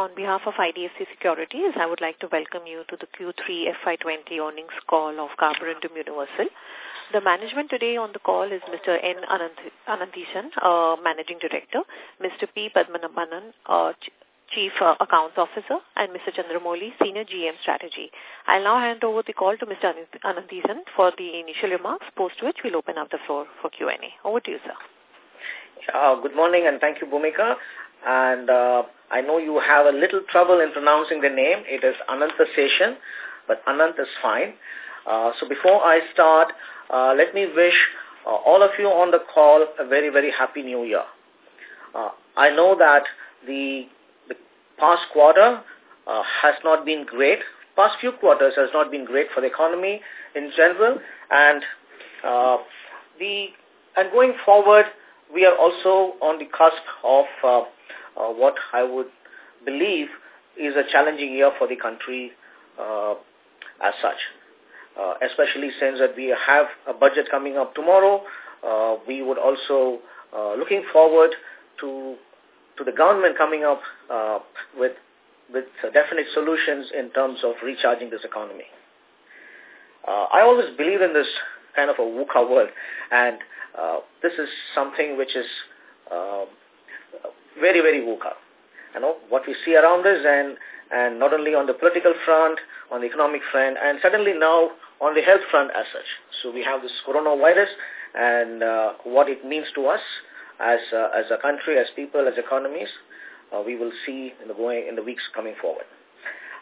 On behalf of IDFC Securities, I would like to welcome you to the Q3 FY20 earnings call of Carborundum Universal. The management today on the call is Mr. N. Ananthesan, uh, Managing Director, Mr. P. Padmanabhanan, uh, Chief uh, Accounts Officer, and Mr. Chandramouli, Senior GM Strategy. I'll now hand over the call to Mr. Ananthesan for the initial remarks, post which we'll open up the floor for Q&A. Over to you, sir. Uh, good morning and thank you, Bhumika. And uh, I know you have a little trouble in pronouncing the name. It is Anantha Seshan, but Anant is fine. Uh, so before I start, uh, let me wish uh, all of you on the call a very, very happy new year. Uh, I know that the, the past quarter uh, has not been great. Past few quarters has not been great for the economy in general. And uh, the and going forward, we are also on the cusp of uh, uh, what I would believe is a challenging year for the country uh, as such. Uh, especially since that we have a budget coming up tomorrow, uh, we would also uh, looking forward to to the government coming up uh, with with definite solutions in terms of recharging this economy. Uh, I always believe in this kind of a VUCA world, and uh, this is something which is uh, very, very VUCA. You know, what we see around us and, and not only on the political front, on the economic front, and suddenly now on the health front as such. So we have this coronavirus and uh, what it means to us as, uh, as a country, as people, as economies, uh, we will see in the, going, in the weeks coming forward.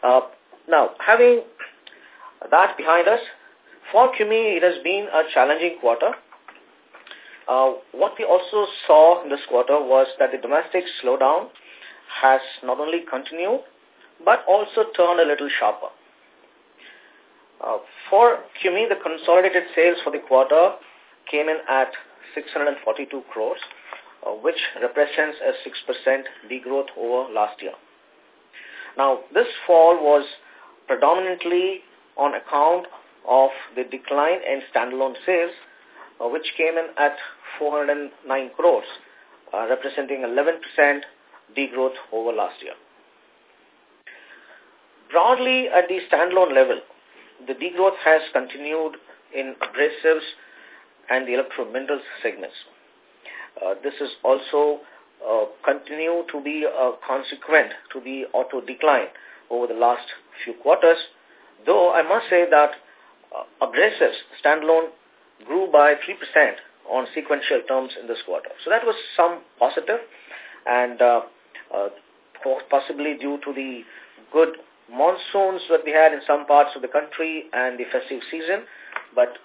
Uh, now, having that behind us, for CUMI, it has been a challenging quarter. Uh, what we also saw in this quarter was that the domestic slowdown has not only continued, but also turned a little sharper. Uh, for CUMI, the consolidated sales for the quarter came in at 642 crores, uh, which represents a 6% degrowth over last year. Now, this fall was predominantly on account of the decline in standalone sales, uh, which came in at 409 crores, uh, representing 11% degrowth over last year. Broadly, at the standalone level, the degrowth has continued in abrasives and the electro-minerals segments. Uh, this is also uh, continue to be uh, consequent to the auto decline over the last few quarters, though I must say that uh, abrasives standalone grew by 3% on sequential terms in this quarter. So that was some positive and uh, uh, possibly due to the good monsoons that we had in some parts of the country and the festive season. But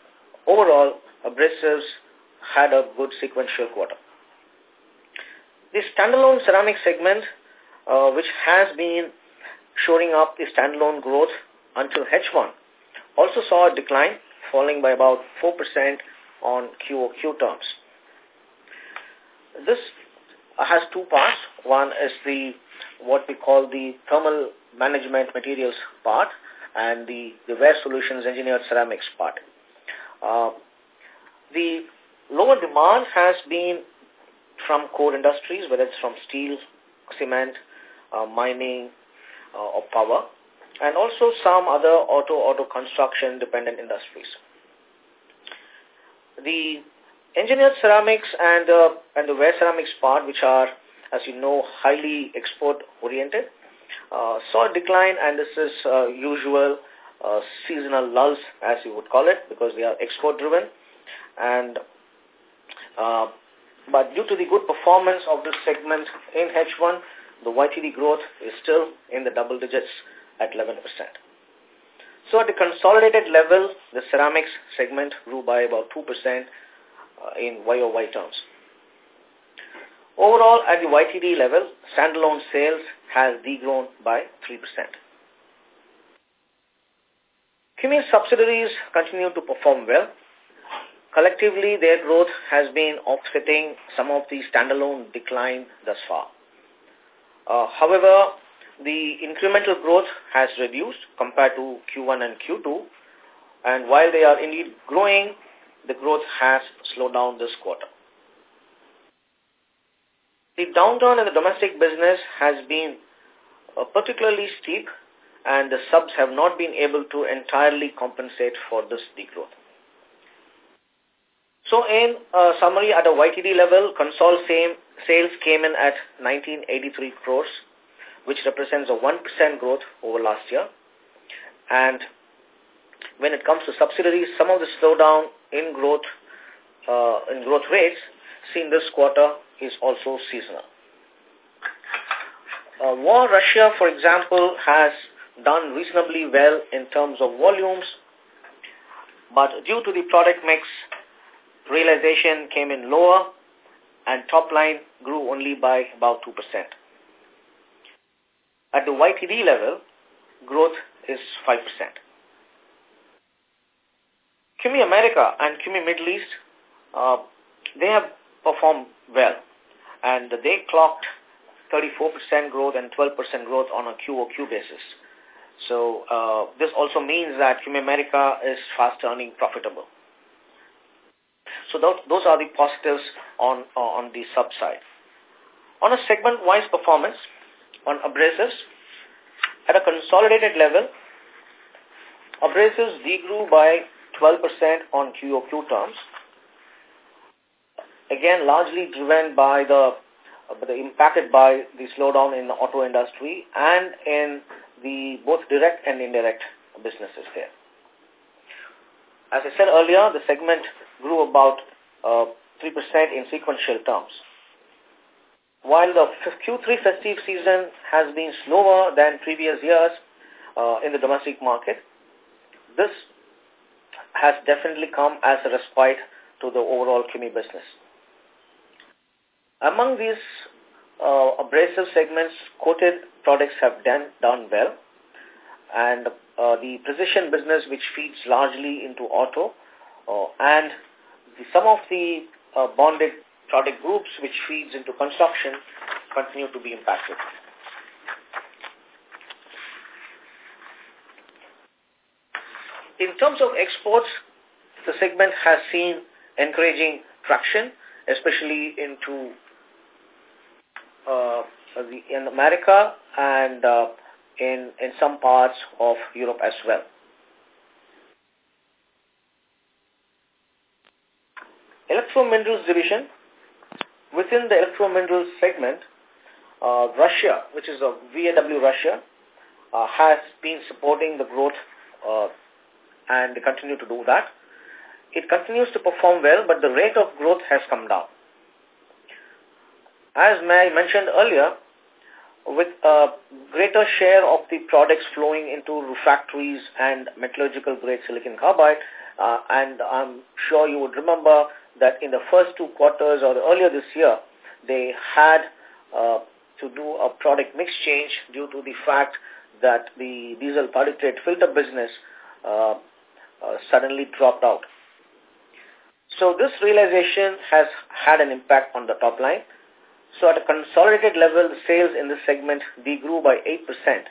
overall, abrasives had a good sequential quarter. The standalone ceramic segment, uh, which has been showing up the standalone growth until H1, also saw a decline, falling by about 4% on QOQ terms. This has two parts. One is the what we call the thermal management materials part and the, the wear solutions engineered ceramics part. Uh, the lower demand has been from core industries, whether it's from steel, cement, uh, mining, uh, or power, and also some other auto auto construction dependent industries. The engineered ceramics and uh, and the wear ceramics part, which are, as you know, highly export oriented, uh, saw a decline, and this is uh, usual uh, seasonal lulls, as you would call it, because they are export driven, and uh, but due to the good performance of this segment in H1, the YTD growth is still in the double digits at 11%. So at the consolidated level, the ceramics segment grew by about 2% uh, in YOY terms. Overall, at the YTD level, standalone sales has degrown by 3%. CUMI's subsidiaries continue to perform well. Collectively, their growth has been offsetting some of the standalone decline thus far. Uh, however, the incremental growth has reduced compared to Q1 and Q2. And while they are indeed growing, the growth has slowed down this quarter. The downturn in the domestic business has been uh, particularly steep and the subs have not been able to entirely compensate for this degrowth. So in uh, summary, at a YTD level, consol same sales came in at 1983 crores, which represents a 1% growth over last year. And when it comes to subsidiaries, some of the slowdown in growth uh, in growth rates seen this quarter is also seasonal. Uh, VAW Russia, for example, has done reasonably well in terms of volumes, but due to the product mix, realization came in lower and top line grew only by about 2%. At the YTD level, growth is 5%. CUMI America and CUMI Middle East, uh, they have performed well and they clocked 34% growth and 12% growth on a QOQ basis. So uh, this also means that CUMI America is fast turning profitable. So those, those are the positives on, uh, on the sub side. On a segment-wise performance, on abrasives, at a consolidated level, abrasives degrew by 12% on QOQ terms. Again, largely driven by the, uh, the impacted by the slowdown in the auto industry and in the both direct and indirect businesses there. As I said earlier, the segment grew about uh, 3% in sequential terms. While the Q3 festive season has been slower than previous years uh, in the domestic market, this has definitely come as a respite to the overall CUMI business. Among these uh, abrasive segments, coated products have done, done well. And uh, the precision business, which feeds largely into auto, uh, and the, some of the uh, bonded product groups, which feeds into construction, continue to be impacted. In terms of exports, the segment has seen encouraging traction, especially into uh, the, in America and uh, in, in some parts of Europe as well. Electrominerals division, within the electrominerals segment, uh, Russia, which is a VAW Russia, uh, has been supporting the growth uh, and continue to do that. It continues to perform well, but the rate of growth has come down. As I mentioned earlier, with a greater share of the products flowing into refractories and metallurgical grade silicon carbide, uh, and I'm sure you would remember that in the first two quarters or earlier this year, they had uh, to do a product mix change due to the fact that the diesel particulate filter business uh, uh, suddenly dropped out. So this realization has had an impact on the top line. So at a consolidated level, the sales in this segment degrew by 8%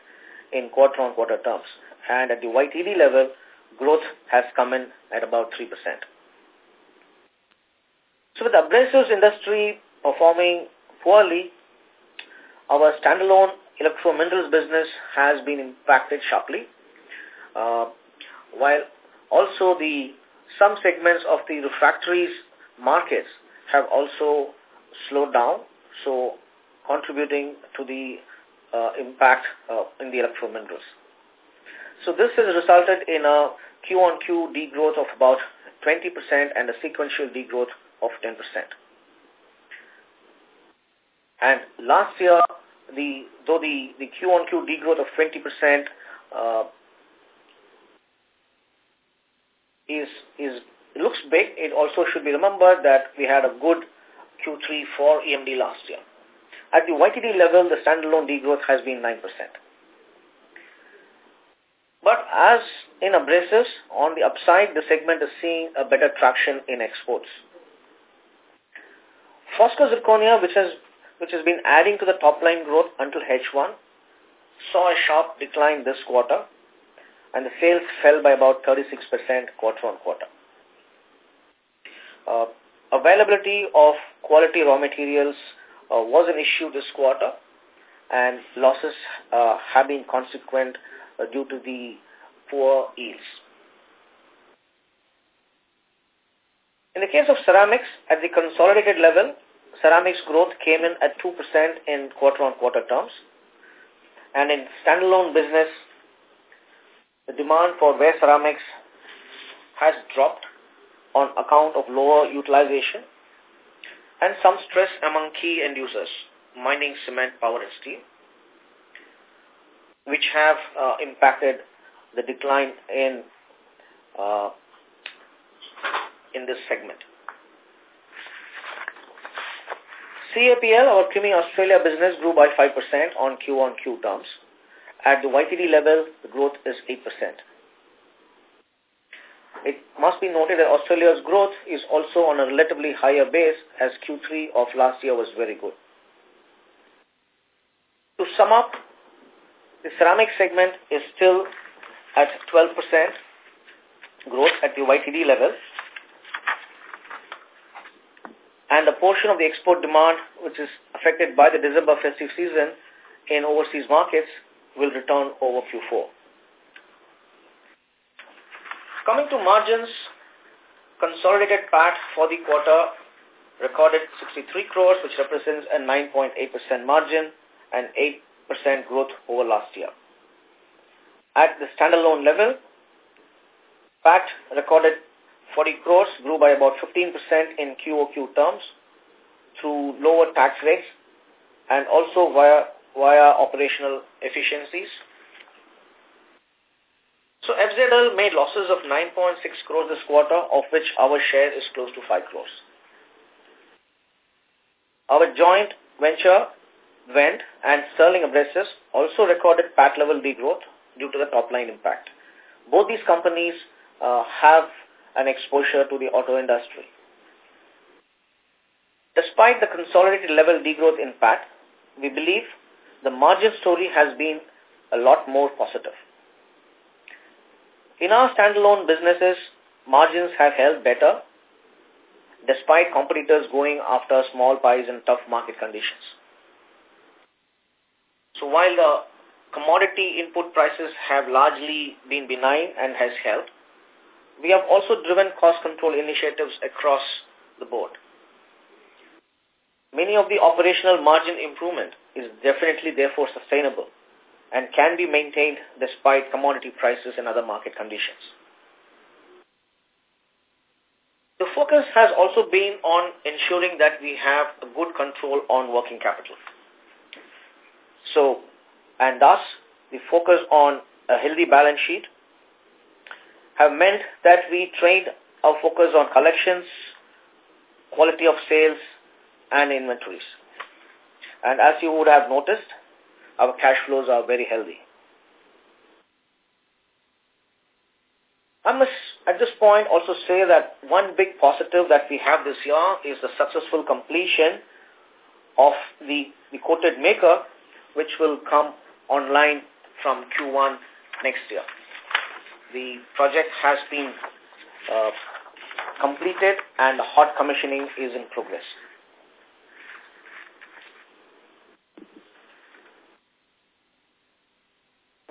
in quarter-on-quarter -quarter terms. And at the YTD level, growth has come in at about 3%. With the abrasives industry performing poorly, our standalone electrominerals business has been impacted sharply. Uh, while also the some segments of the refractories markets have also slowed down so contributing to the uh, impact uh, in the electrominerals. So this has resulted in a Q-on-Q degrowth of about 20% and a sequential degrowth of 10%. And last year, the though the, the Q-on-Q degrowth of 20% uh, is, is looks big, it also should be remembered that we had a good Q3 for EMD last year. At the YTD level, the standalone degrowth has been 9%. But as in abrasives, on the upside, the segment is seeing a better traction in exports. Foskor Zirconia, which has, which has been adding to the top line growth until H1, saw a sharp decline this quarter, and the sales fell by about 36% quarter on quarter. Uh, availability of quality raw materials uh, was an issue this quarter and losses uh, have been consequent uh, due to the poor yields. In the case of ceramics, at the consolidated level, ceramics growth came in at 2% in quarter-on-quarter -quarter terms. And in standalone business, the demand for wear ceramics has dropped on account of lower utilization and some stress among key end users, mining, cement, power and steel, which have uh, impacted the decline in uh, in this segment. CAPL, our CUMI Australia business, grew by 5% on Q-on-Q terms. At the YTD level, the growth is 8%. It must be noted that Australia's growth is also on a relatively higher base as Q3 of last year was very good. To sum up, the ceramic segment is still at 12% growth at the YTD level and the portion of the export demand which is affected by the December festive season in overseas markets will return over Q4. Coming to margins, consolidated PAT for the quarter recorded 63 crores, which represents a 9.8% margin and 8% growth over last year. At the standalone level, PAT recorded 40 crores, grew by about 15% in QOQ terms through lower tax rates and also via, via operational efficiencies. So FZL made losses of 9.6 crores this quarter, of which our share is close to 5 crores. Our joint venture, Wendt and Sterling Abrasives also recorded PAT level degrowth due to the top line impact. Both these companies uh, have an exposure to the auto industry. Despite the consolidated level degrowth in PAT, we believe the margin story has been a lot more positive. In our standalone businesses, margins have held better despite competitors going after small pies in tough market conditions. So while the commodity input prices have largely been benign and has helped, we have also driven cost control initiatives across the board. Many of the operational margin improvement is definitely therefore sustainable and can be maintained despite commodity prices and other market conditions. The focus has also been on ensuring that we have a good control on working capital. So, and thus, the focus on a healthy balance sheet have meant that we trained our focus on collections, quality of sales, and inventories. And as you would have noticed, our cash flows are very healthy. I must at this point also say that one big positive that we have this year is the successful completion of the, the coated maker, which will come online from Q1 next year the project has been uh, completed and hot commissioning is in progress.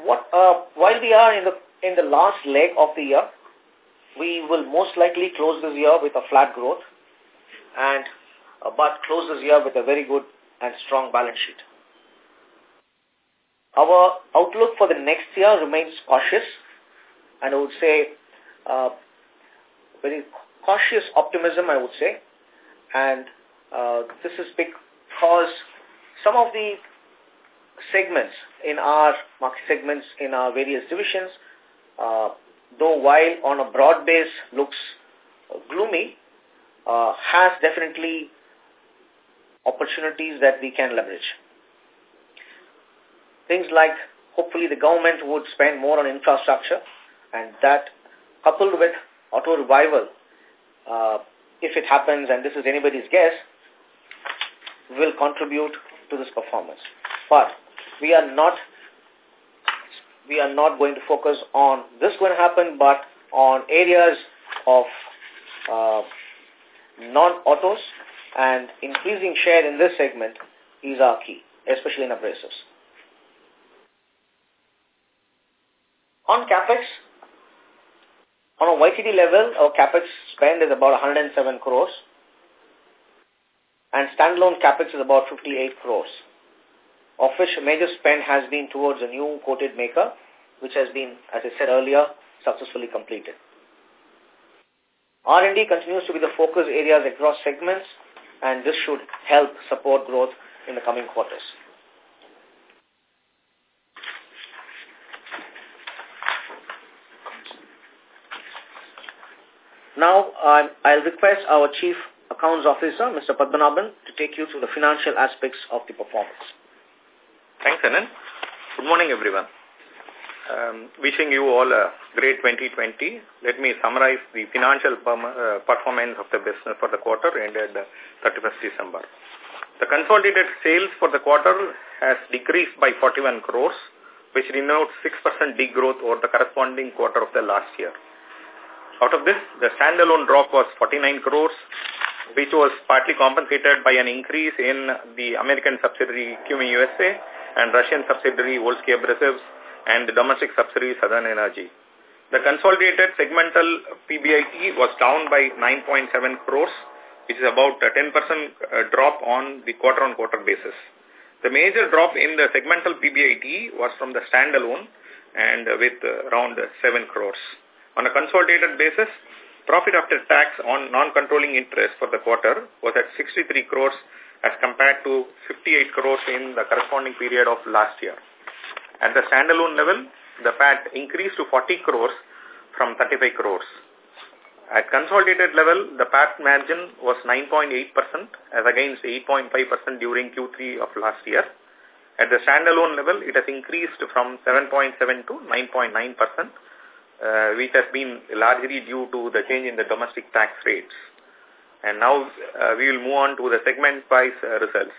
What, uh, while we are in the in the last leg of the year, we will most likely close this year with a flat growth, and uh, but close this year with a very good and strong balance sheet. Our outlook for the next year remains cautious and I would say uh, very cautious optimism, I would say. And uh, this is because some of the segments in our market segments in our various divisions, uh, though while on a broad base looks gloomy, uh, has definitely opportunities that we can leverage. Things like hopefully the government would spend more on infrastructure and that coupled with auto revival, uh, if it happens, and this is anybody's guess, will contribute to this performance. But we are not we are not going to focus on this going to happen, but on areas of uh, non-autos and increasing share in this segment is our key, especially in abrasives. On CapEx, on a YTD level, our CapEx spend is about 107 crores and standalone CapEx is about 58 crores, of which major spend has been towards a new coated maker, which has been, as I said earlier, successfully completed. R&D continues to be the focus areas across segments, and this should help support growth in the coming quarters. Now, um, I'll request our Chief Accounts Officer, Mr. Padmanabhan, to take you through the financial aspects of the performance. Thanks, Anand. Good morning, everyone. Um, wishing you all a great 2020. Let me summarize the financial uh, performance of the business for the quarter ended 31st December. The consolidated sales for the quarter has decreased by 41 crores, which denotes 6% degrowth over the corresponding quarter of the last year. Out of this, the standalone drop was 49 crores, which was partly compensated by an increase in the American subsidiary CUMI USA and Russian subsidiary Volsky Abrasives and the domestic subsidiary Southern Energy. The consolidated segmental PBIT was down by 9.7 crores, which is about a 10% uh, drop on the quarter-on-quarter -quarter basis. The major drop in the segmental PBIT was from the standalone and with around 7 crores. On a consolidated basis, profit after tax on non-controlling interest for the quarter was at 63 crores as compared to 58 crores in the corresponding period of last year. At the standalone level, the PAT increased to 40 crores from 35 crores. At consolidated level, the PAT margin was 9.8% as against 8.5% during Q3 of last year. At the standalone level, it has increased from 7.7 to 9.9% uh, which has been largely due to the change in the domestic tax rates. And now uh, we will move on to the segment-wise uh, results.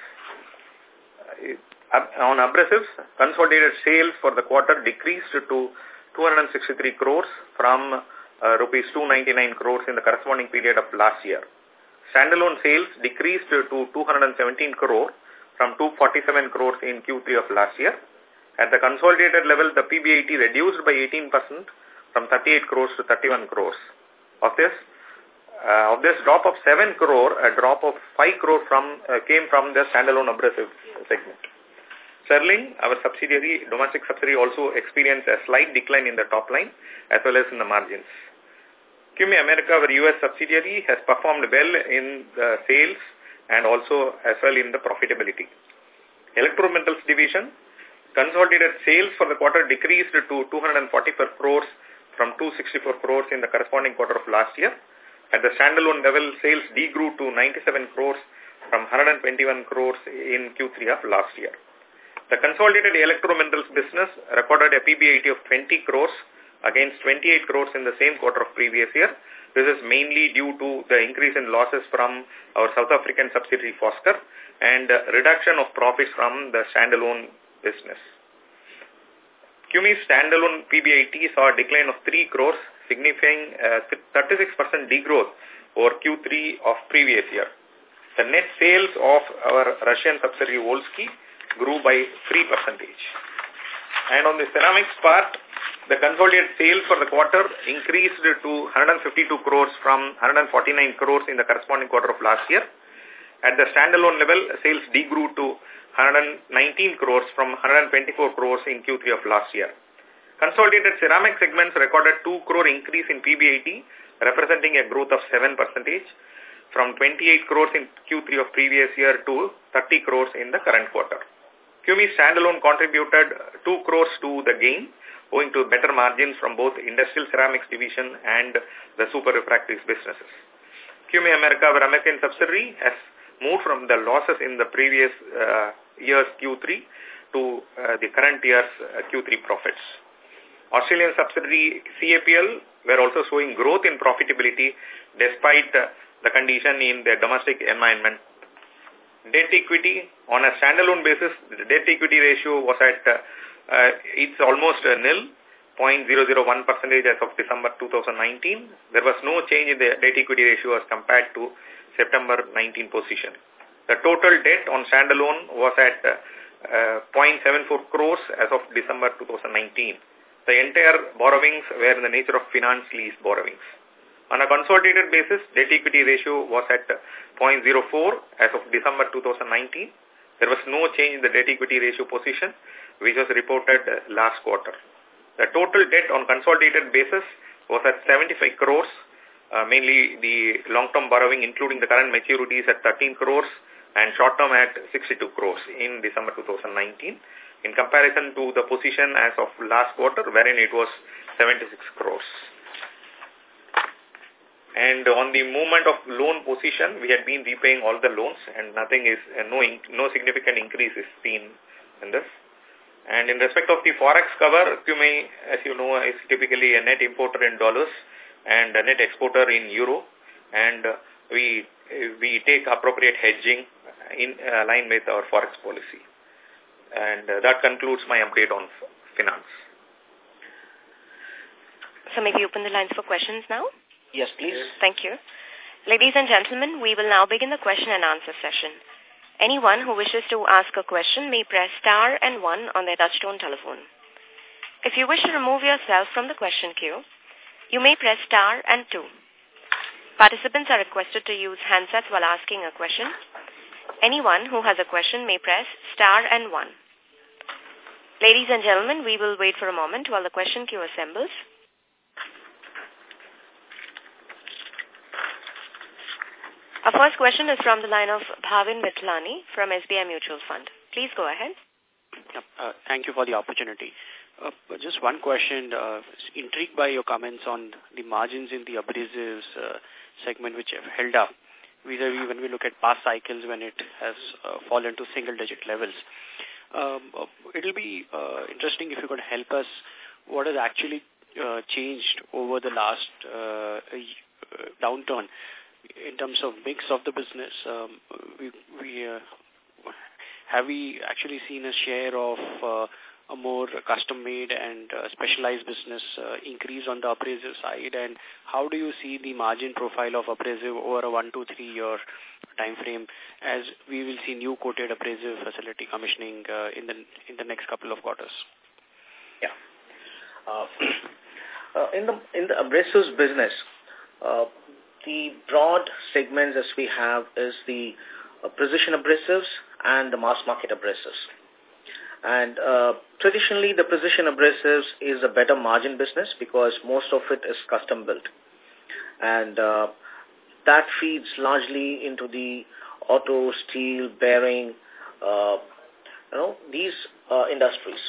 Uh, on abrasives, consolidated sales for the quarter decreased to 263 crores from uh, rupees 299 crores in the corresponding period of last year. Standalone sales decreased to 217 crore from 247 crores in Q3 of last year. At the consolidated level, the PBIT reduced by 18% from 38 crores to 31 crores. Of this, uh, of this drop of 7 crore, a drop of 5 crore from uh, came from the standalone abrasive segment. Sterling, our subsidiary, domestic subsidiary also experienced a slight decline in the top line as well as in the margins. CUMI America, our U.S. subsidiary, has performed well in the sales and also as well in the profitability. Electrometals division, consolidated sales for the quarter decreased to 244 crores from 264 crores in the corresponding quarter of last year. At the standalone level, sales degrew to 97 crores from 121 crores in Q3 of last year. The consolidated electrominerals business recorded a PBIT of 20 crores against 28 crores in the same quarter of previous year. This is mainly due to the increase in losses from our South African subsidiary Foskor and reduction of profits from the standalone business. CUMI's standalone PBIT saw a decline of 3 crores, signifying uh, 36% degrowth over Q3 of previous year. The net sales of our Russian subsidiary Volsky grew by 3%. And on the ceramics part, the consolidated sales for the quarter increased to 152 crores from 149 crores in the corresponding quarter of last year. At the standalone level, sales degrew to 119 crores from 124 crores in Q3 of last year. Consolidated ceramic segments recorded 2 crore increase in PBIT, representing a growth of 7 percentage from 28 crores in Q3 of previous year to 30 crores in the current quarter. CUMI standalone contributed 2 crores to the gain, owing to better margins from both industrial ceramics division and the super refractories businesses. CUMI America, our American subsidiary, has moved from the losses in the previous uh, year's Q3 to uh, the current year's uh, Q3 profits. Australian subsidiary CAPL were also showing growth in profitability despite uh, the condition in the domestic environment. Debt equity on a standalone basis, the debt equity ratio was at, uh, uh, it's almost uh, nil, 0.001 percentage as of December 2019. There was no change in the debt equity ratio as compared to September 19 position. The total debt on standalone was at uh, uh, 0.74 crores as of December 2019. the entire borrowings were in the nature of finance lease borrowings. On a consolidated basis, debt equity ratio was at 0.04 as of December 2019. There was no change in the debt equity ratio position, which was reported last quarter. The total debt on consolidated basis was at 75 crores, uh, mainly the long-term borrowing, including the current maturities at 13 crores and short-term at 62 crores in December 2019 in comparison to the position as of last quarter, wherein it was 76 crores. And on the movement of loan position, we had been repaying all the loans and nothing is, no, no significant increase is seen in this. And in respect of the forex cover, CUMI, as you know, is typically a net importer in dollars and a net exporter in euro. And we we take appropriate hedging in uh, line with our forex policy. And uh, that concludes my update on finance. So maybe open the lines for questions now? Yes, please. Thank you. Ladies and gentlemen, we will now begin the question and answer session. Anyone who wishes to ask a question may press star and one on their touchtone telephone. If you wish to remove yourself from the question queue, you may press star and two. Participants are requested to use handsets while asking a question. Anyone who has a question may press star and one. Ladies and gentlemen, we will wait for a moment while the question queue assembles. Our first question is from the line of Bhavin Mitlani from SBI Mutual Fund. Please go ahead. Uh, thank you for the opportunity. Uh, just one question. Uh, intrigued by your comments on the margins in the abrasives uh, segment which have held up vis-a-vis -vis when we look at past cycles when it has uh, fallen to single-digit levels. Um, uh, it will be uh, interesting if you could help us what has actually uh, changed over the last uh, downturn in terms of mix of the business. Um, we, we uh, have we actually seen a share of uh, a more custom-made and uh, specialized business uh, increase on the abrasive side? And how do you see the margin profile of abrasive over a one, two, three-year time frame as we will see new coated abrasive facility commissioning uh, in the in the next couple of quarters? Yeah. Uh, uh, in the in the abrasives business, uh, the broad segments as we have is the uh, precision abrasives and the mass market abrasives. And uh, traditionally, the precision abrasives is a better margin business because most of it is custom built. And uh, that feeds largely into the auto, steel, bearing, uh, you know, these uh, industries.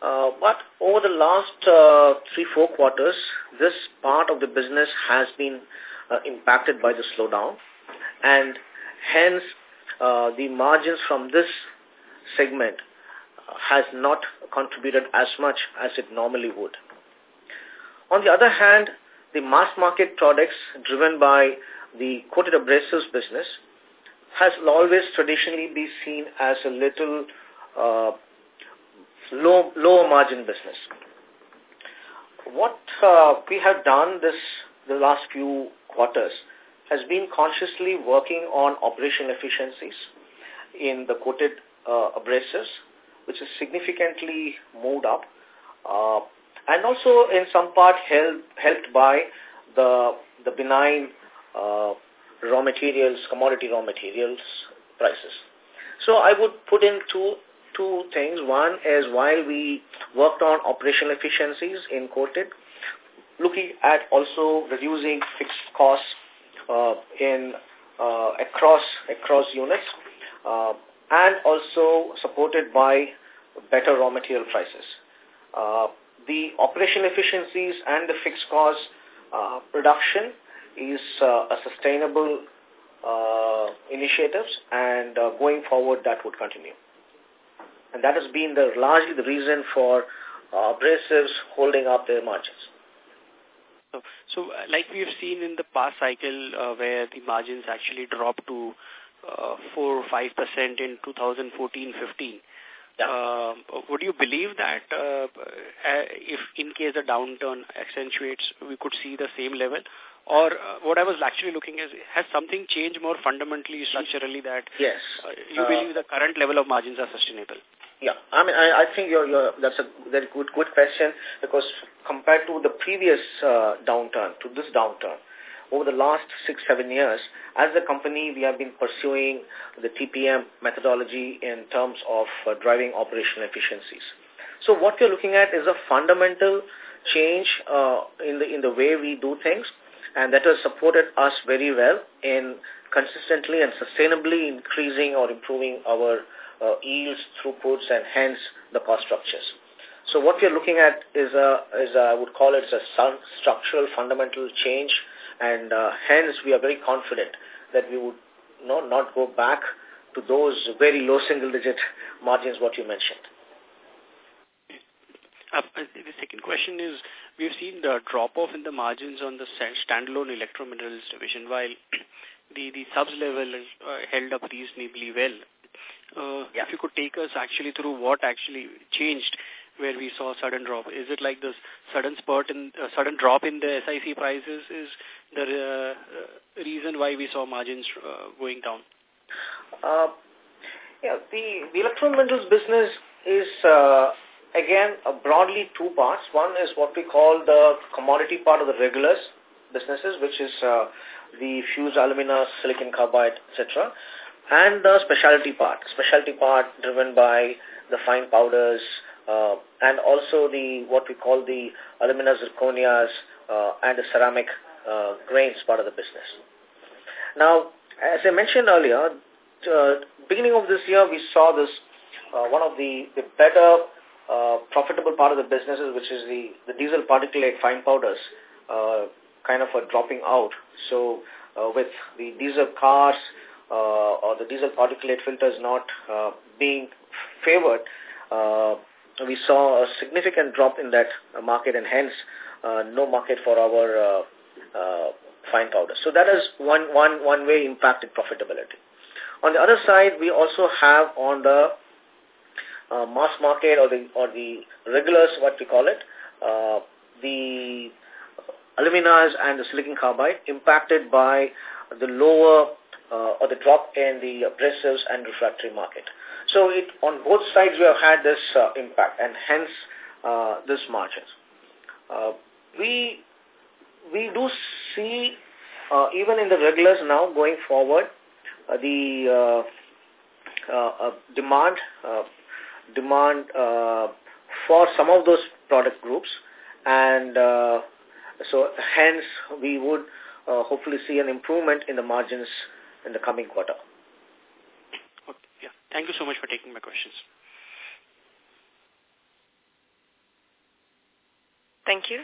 Uh, but over the last uh, three, four quarters, this part of the business has been uh, impacted by the slowdown. And hence, uh, the margins from this segment has not contributed as much as it normally would. On the other hand, the mass market products driven by the coated abrasives business has always traditionally been seen as a little uh, low, lower margin business. What uh, we have done this the last few quarters has been consciously working on operational efficiencies in the coated uh, abrasives, which is significantly moved up, uh, and also in some part help, helped by the the benign uh, raw materials, commodity raw materials prices. So I would put in two two things. One is while we worked on operational efficiencies in coated, looking at also reducing fixed costs uh, in uh, across across units, uh, and also supported by better raw material prices. Uh, the operational efficiencies and the fixed cost uh, is uh, a sustainable uh, initiatives, and uh, going forward that would continue. And that has been the largely the reason for uh, abrasives holding up their margins. So, so uh, like we have seen in the past cycle uh, where the margins actually dropped to uh, 4 or 5% in 2014-15, yeah. Uh, would you believe that uh, uh, if in case the downturn accentuates, we could see the same level? Or uh, what I was actually looking at, has something changed more fundamentally, structurally that yes. Uh, you uh, believe the current level of margins are sustainable? Yeah, I mean, I, I think you're, you're, that's a very good, good question because compared to the previous uh, downturn, to this downturn, over the last six, seven years, as a company, we have been pursuing the TPM methodology in terms of uh, driving operational efficiencies. So what we're looking at is a fundamental change uh, in the in the way we do things, and that has supported us very well in consistently and sustainably increasing or improving our uh, yields, throughputs, and hence the cost structures. So what we're looking at is a, is a, I would call it a structural fundamental change, and uh, hence we are very confident that we would know, not go back to those very low single-digit margins what you mentioned. Uh, the second question is, we've seen the drop-off in the margins on the standalone electrominerals division, while the, the subs level uh, held up reasonably well. Uh, yeah. If you could take us actually through what actually changed where we saw a sudden drop. Is it like this sudden spurt in uh, sudden drop in the SIC prices is the uh, reason why we saw margins uh, going down? Uh, yeah, the, the electrominerals business is uh, again uh, broadly two parts. One is what we call the commodity part of the regulars businesses, which is uh, the fused alumina, silicon carbide, etc and the specialty part. Specialty part driven by the fine powders uh, and also the what we call the alumina zirconias uh, and the ceramic uh, grains part of the business. Now, as I mentioned earlier, uh, beginning of this year, we saw this uh, one of the, the better uh, profitable part of the businesses, which is the, the diesel particulate fine powders, uh, kind of a dropping out. So uh, with the diesel cars, uh, or the diesel particulate filters not uh, being favored, uh, we saw a significant drop in that market and hence no market for our fine powder. So that is one, one, one way impacted profitability. On the other side, we also have on the uh, mass market or the or the regulars, what we call it, uh, the aluminas and the silicon carbide impacted by the lower uh, or the drop in the abrasives and refractory market. So it, on both sides we have had this uh, impact and hence uh, this margins. Uh, we, we do see uh, even in the regulars now going forward uh, the uh, uh, uh, demand uh, demand uh, for some of those product groups and uh, so hence we would uh, hopefully see an improvement in the margins in the coming quarter. Okay. Yeah. Thank you so much for taking my questions. Thank you.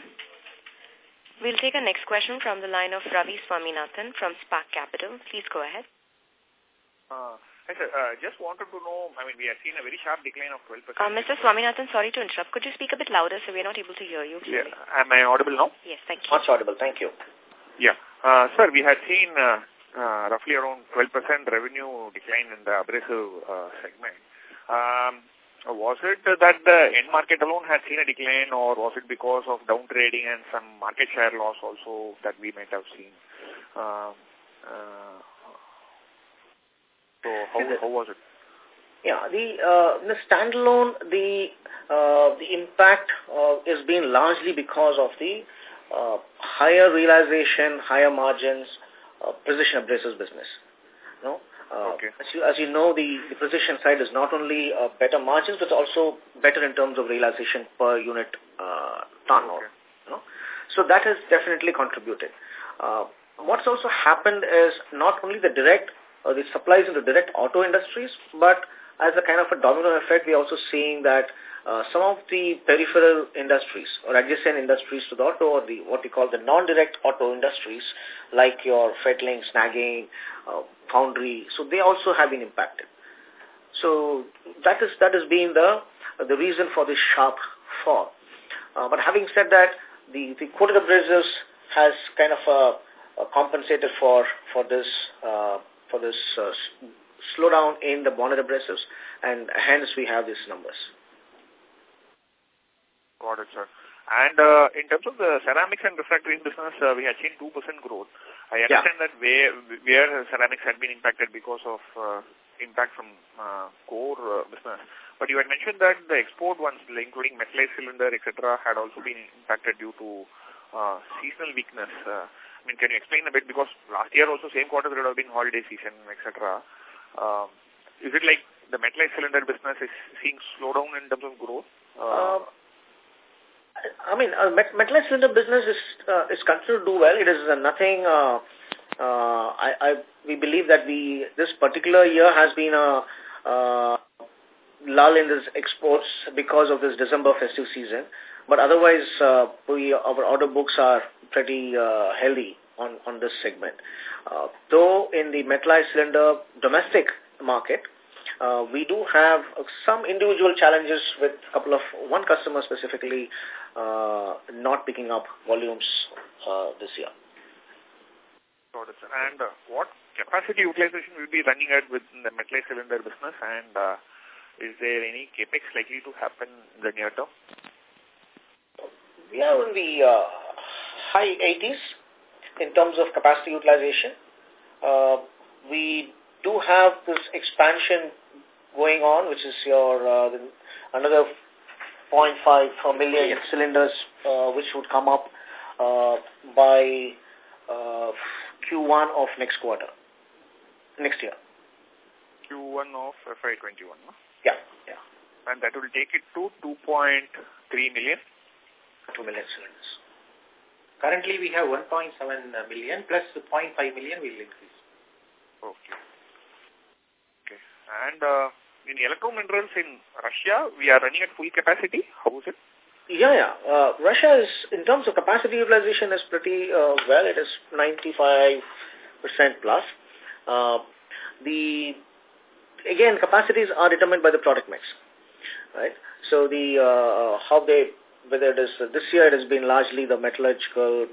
We'll take a next question from the line of Ravi Swaminathan from Spark Capital. Please go ahead. Uh, hi, sir. Uh, just wanted to know, I mean, we have seen a very sharp decline of 12%. Uh, Mr. Swaminathan, sorry to interrupt. Could you speak a bit louder so we're not able to hear you? Clearly? Yeah. Am I audible now? Yes, thank you. Much audible. Thank you. Yeah. Uh, sir, we had seen uh, uh, roughly around 12% revenue decline in the abrasive uh, segment. Um, was it that the end market alone had seen a decline or was it because of down trading and some market share loss also that we might have seen? Um, uh, so how, how was it? Yeah, the uh, the standalone the uh, the impact uh, is being largely because of the uh, higher realization, higher margins, uh, precision abrasives business. Uh, okay. as, you, as you know, the, the precision side is not only uh, better margins, but also better in terms of realization per unit uh, turnover. Okay. You know? So that has definitely contributed. Uh, what's also happened is not only the direct, uh, the supplies in the direct auto industries, but as a kind of a domino effect, we're also seeing that uh, some of the peripheral industries or adjacent industries to the auto or the what we call the non-direct auto industries like your fettling, snagging, uh, foundry, so they also have been impacted. So that is that has been the the reason for this sharp fall. Uh, but having said that, the the coated abrasives has kind of uh, uh, compensated for for this uh, for this uh, slowdown in the bonded abrasives, and hence we have these numbers. Got it, sir. And uh, in terms of the ceramics and refractories business, uh, we had seen 2% growth. I understand yeah. that where, where ceramics had been impacted because of uh, impact from uh, core uh, business. But you had mentioned that the export ones, including metallized cylinder, etc., had also been impacted due to uh, seasonal weakness. Uh, I mean, can you explain a bit? Because last year also, same quarter, there would have been holiday season, etc. Uh, is it like the metallized cylinder business is seeing slowdown in terms of growth? Uh, I mean, uh, metallized cylinder business is uh, is continued to do well. It is uh, nothing. Uh, uh, I, I we believe that we this particular year has been a uh, lull in this exports because of this December festive season. But otherwise, uh, we our order books are pretty uh, healthy on on this segment. Uh, though in the metallized cylinder domestic market, uh, we do have some individual challenges with a couple of one customer specifically uh, not picking up volumes uh, this year. Got it, sir. And uh, what capacity utilization will be running at within the metal cylinder business and uh, is there any capex likely to happen in the near term? We are in the uh, high 80s in terms of capacity utilization. Uh, we do have this expansion going on, which is your uh, another 0.5 million yes. cylinders, uh, which would come up uh, by uh, Q1 of next quarter, next year. Q1 of FY21, no? Yeah, yeah. And that will take it to 2.3 million? 2 million cylinders. Currently, we have 1.7 million plus 0.5 million will increase. Okay. Okay. And uh, in electro minerals in Russia, we are running at full capacity. How is it? Yeah, yeah. Uh, Russia is, in terms of capacity utilization, is pretty uh, well. It is 95% plus. Uh, the again, capacities are determined by the product mix, right? So the uh, how they whether it is uh, this year it has been largely the metallurgical,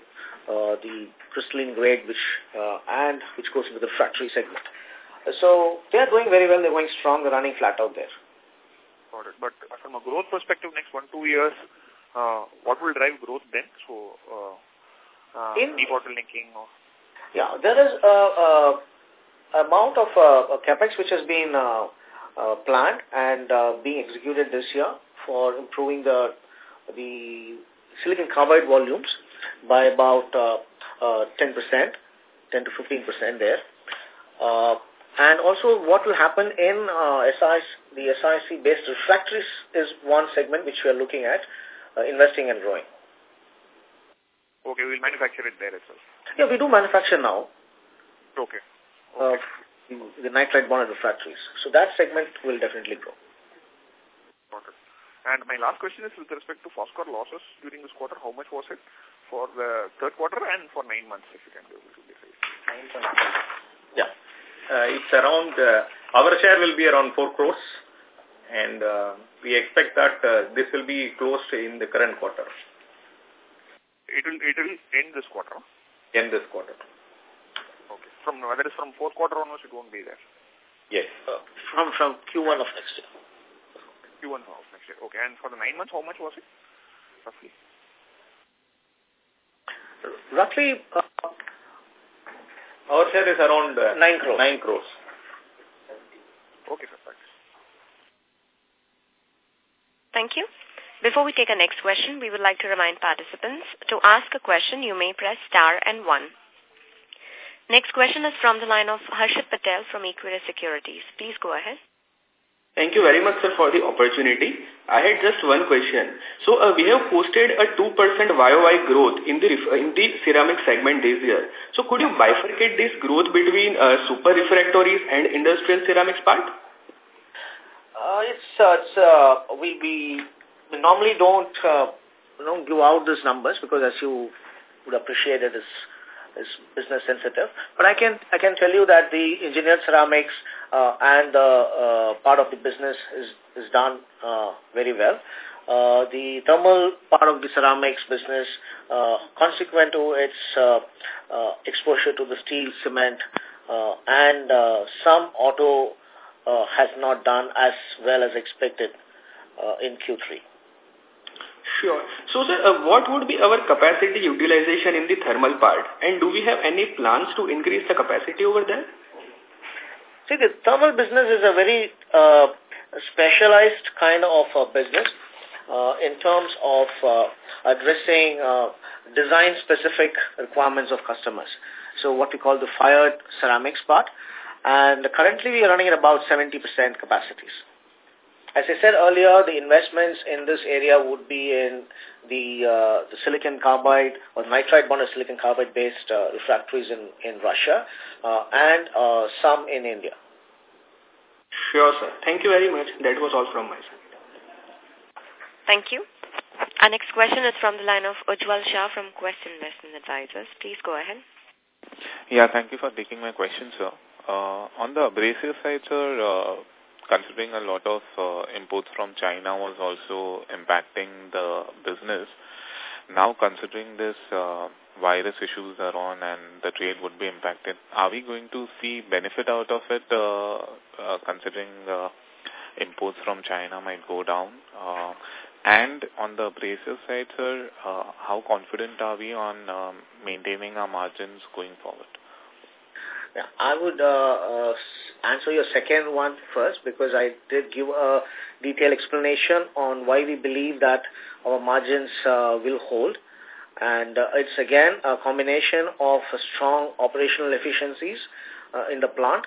uh, the crystalline grade, which uh, and which goes into the factory segment. So they are doing very well. They're going strong. They're running flat out there. Got it. But from a growth perspective, next one, two years, uh, what will drive growth then? So, uh, uh, In, debottlenecking or... Yeah, there is a, a amount of uh, capex which has been uh, uh, planned and uh, being executed this year for improving the the silicon carbide volumes by about uh, uh, 10%, 10 to 15% there. Uh, and also what will happen in uh, SIC, the SIC-based refractories is one segment which we are looking at, uh, investing and growing. Okay, we'll manufacture it there as well. Yeah, we do manufacture now. Okay. Uh, okay. Uh, the nitride bonded refractories. So that segment will definitely grow. Okay. And my last question is with respect to Foskor losses during this quarter, how much was it for the third quarter and for nine months, if you can be able to decide? Yeah uh, it's around, uh, our share will be around 4 crores and uh, we expect that uh, this will be closed in the current quarter. It will, it will end this quarter? End this quarter. Okay. From whether it's from fourth quarter onwards, it won't be there? Yes. Uh, from from Q1 of next year. Q1 of next year. Okay. And for the nine months, how much was it? Roughly? Roughly, uh, our share is around uh, 9 crores. 9 crores. Okay, sir. Thanks. Thank you. Before we take a next question, we would like to remind participants to ask a question, you may press star and one. Next question is from the line of Harshit Patel from Equirus Securities. Please go ahead. Thank you very much, sir, for the opportunity. I had just one question. So uh, we have posted a 2% YOY growth in the in the ceramic segment this year. So could you bifurcate this growth between uh, super refractories and industrial ceramics part? Uh, it's, uh, it's uh, we, we, normally don't uh, know, give out these numbers because as you would appreciate it is is business sensitive. But I can I can tell you that the engineered ceramics uh, and the uh, part of the business is is done uh, very well. Uh, the thermal part of the ceramics business, uh, consequent to its uh, uh, exposure to the steel, cement, uh, and uh, some auto uh, has not done as well as expected uh, in Q3. Sure. So, sir, uh, what would be our capacity utilization in the thermal part? And do we have any plans to increase the capacity over there? See, the thermal business is a very uh, specialized kind of uh, business uh, in terms of uh, addressing uh, design-specific requirements of customers. So what we call the fired ceramics part. And currently we are running at about 70% capacities. As I said earlier, the investments in this area would be in the, uh, the silicon carbide or nitride bonded silicon carbide based uh, refractories in, in Russia uh, and uh, some in India. Sure, sir. Thank you very much. That was all from my side. Thank you. Our next question is from the line of Ujwal Shah from Quest Investment Advisors. Please go ahead. Yeah, thank you for taking my question, sir. Uh, on the abrasive side, sir, uh, considering a lot of uh, imports from China was also impacting the business, now considering this uh, virus issues are on and the trade would be impacted, are we going to see benefit out of it uh, uh, considering uh, imports from China might go down? Uh, and on the abrasive side, sir, uh, how confident are we on um, maintaining our margins going forward? Yeah, I would uh, uh, answer your second one first because I did give a detailed explanation on why we believe that our margins uh, will hold. And uh, it's again a combination of strong operational efficiencies uh, in the plant,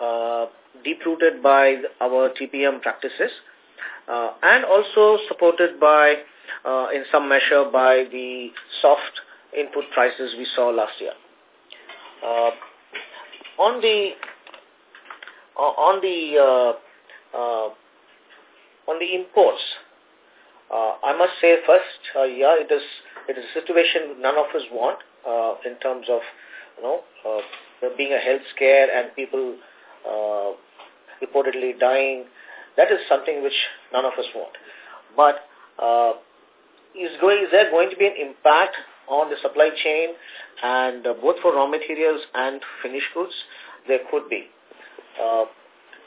uh, deep-rooted by our TPM practices, uh, and also supported by, uh, in some measure, by the soft input prices we saw last year. Uh, on the uh, on the uh, uh, on the imports, uh, I must say first, uh, yeah, it is it is a situation none of us want uh, in terms of you know uh, being a health scare and people uh, reportedly dying. That is something which none of us want. But uh, is going is there going to be an impact on the supply chain and uh, both for raw materials and finished goods, there could be. Uh,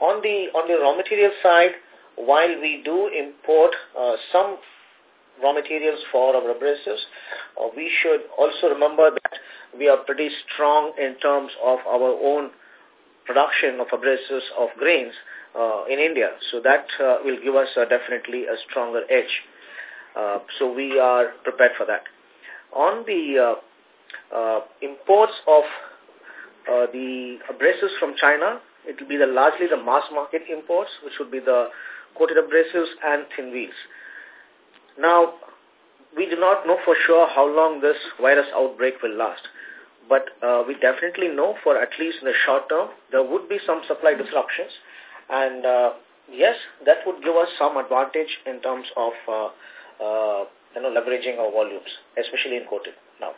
on the on the raw material side, while we do import uh, some raw materials for our abrasives, uh, we should also remember that we are pretty strong in terms of our own production of abrasives of grains uh, in India. So that uh, will give us uh, definitely a stronger edge. Uh, so we are prepared for that on the uh, uh, imports of uh, the abrasives from China, it will be the largely the mass market imports, which would be the coated abrasives and thin wheels. Now, we do not know for sure how long this virus outbreak will last. But uh, we definitely know for at least in the short term, there would be some supply disruptions. And uh, yes, that would give us some advantage in terms of uh, uh, you know, leveraging our volumes, especially in coated now.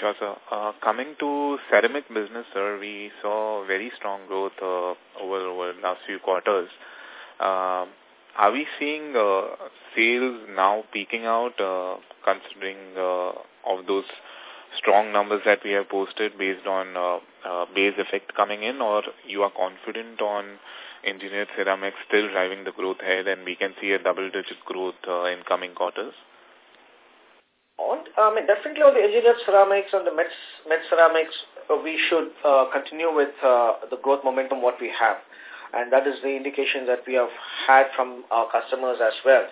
Sure, sir. Uh, coming to ceramic business, sir, we saw very strong growth uh, over over the last few quarters. Uh, are we seeing uh, sales now peaking out, uh, considering uh, of those strong numbers that we have posted based on uh, uh, base effect coming in, or you are confident on engineered ceramics still driving the growth ahead and we can see a double-digit growth uh, in coming quarters? On, I mean, definitely on the engineered ceramics and the med, med ceramics, uh, we should uh, continue with uh, the growth momentum what we have. And that is the indication that we have had from our customers as well.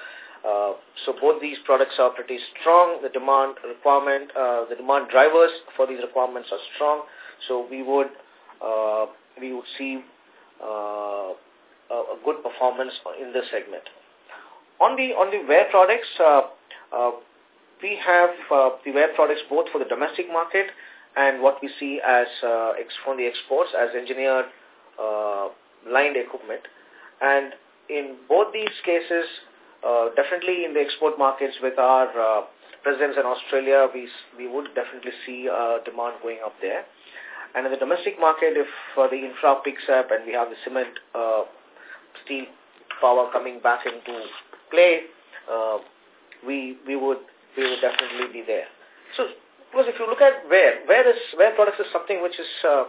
Uh, so both these products are pretty strong. The demand requirement, uh, the demand drivers for these requirements are strong. So we would uh, we would see uh, a good performance in this segment. On the on the wear products, uh, uh, we have uh, the wear products both for the domestic market and what we see as uh, from the exports as engineered uh, lined equipment. And in both these cases, uh, definitely in the export markets with our uh, presence in Australia, we we would definitely see uh, demand going up there. And in the domestic market, if uh, the infra picks up and we have the cement uh, steel power coming back into play, uh, we we would we would definitely be there. So, because if you look at where where is where products is something which is uh,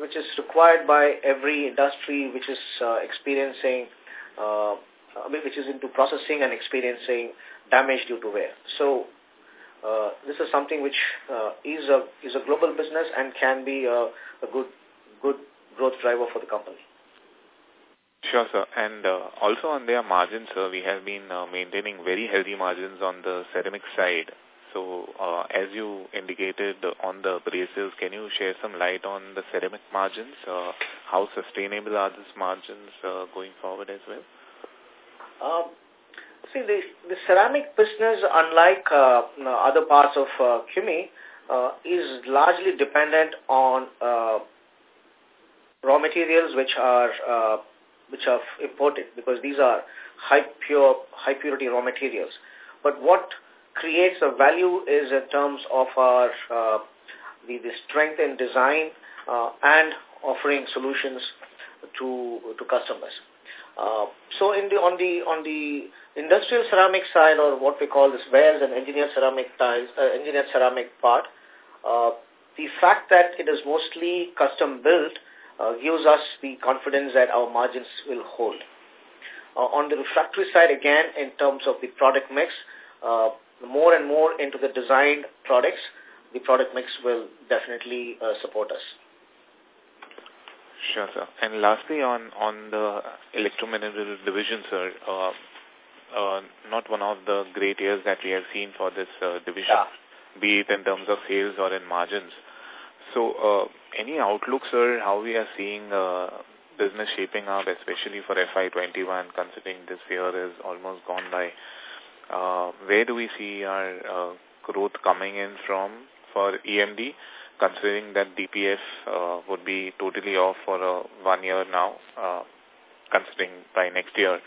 which is required by every industry which is uh, experiencing uh, which is into processing and experiencing damage due to wear. So uh, this is something which uh, is a is a global business and can be a, a good good growth driver for the company. Sure, sir. And uh, also on their margins, sir, we have been uh, maintaining very healthy margins on the ceramic side. So, uh, as you indicated on the abrasives, can you share some light on the ceramic margins? Uh, how sustainable are these margins uh, going forward as well? Um, see, the, the ceramic business, unlike uh, other parts of uh, CUMI, uh, is largely dependent on uh, raw materials which are uh, which are imported because these are high pure high purity raw materials. But what creates a value is in terms of our uh, the, the strength in design uh, and offering solutions to to customers. Uh, so in the on the on the industrial ceramic side or what we call this wares and engineered ceramic tiles, uh, engineered ceramic part, uh, the fact that it is mostly custom built uh, gives us the confidence that our margins will hold. Uh, on the refractory side, again, in terms of the product mix, uh, more and more into the designed products, the product mix will definitely uh, support us. Sure, sir. And lastly, on on the electromineral division, sir, uh, uh, not one of the great years that we have seen for this uh, division, yeah. be it in terms of sales or in margins. So, uh, any outlook, sir, how we are seeing uh, business shaping up, especially for FY21, considering this year is almost gone by? Uh, where do we see our uh, growth coming in from for EMD, considering that DPF uh, would be totally off for uh, one year now, uh, considering by next year?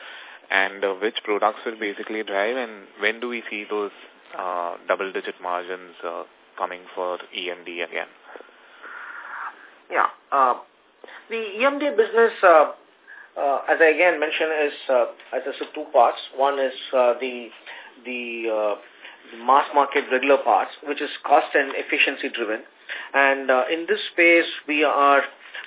And uh, which products will basically drive, and when do we see those uh, double-digit margins uh, coming for EMD again? Yeah. Uh, the EMD business, uh, uh, as I again mentioned, is uh, as I said, two parts. One is uh, the the uh, mass market regular parts, which is cost and efficiency driven. And uh, in this space, we are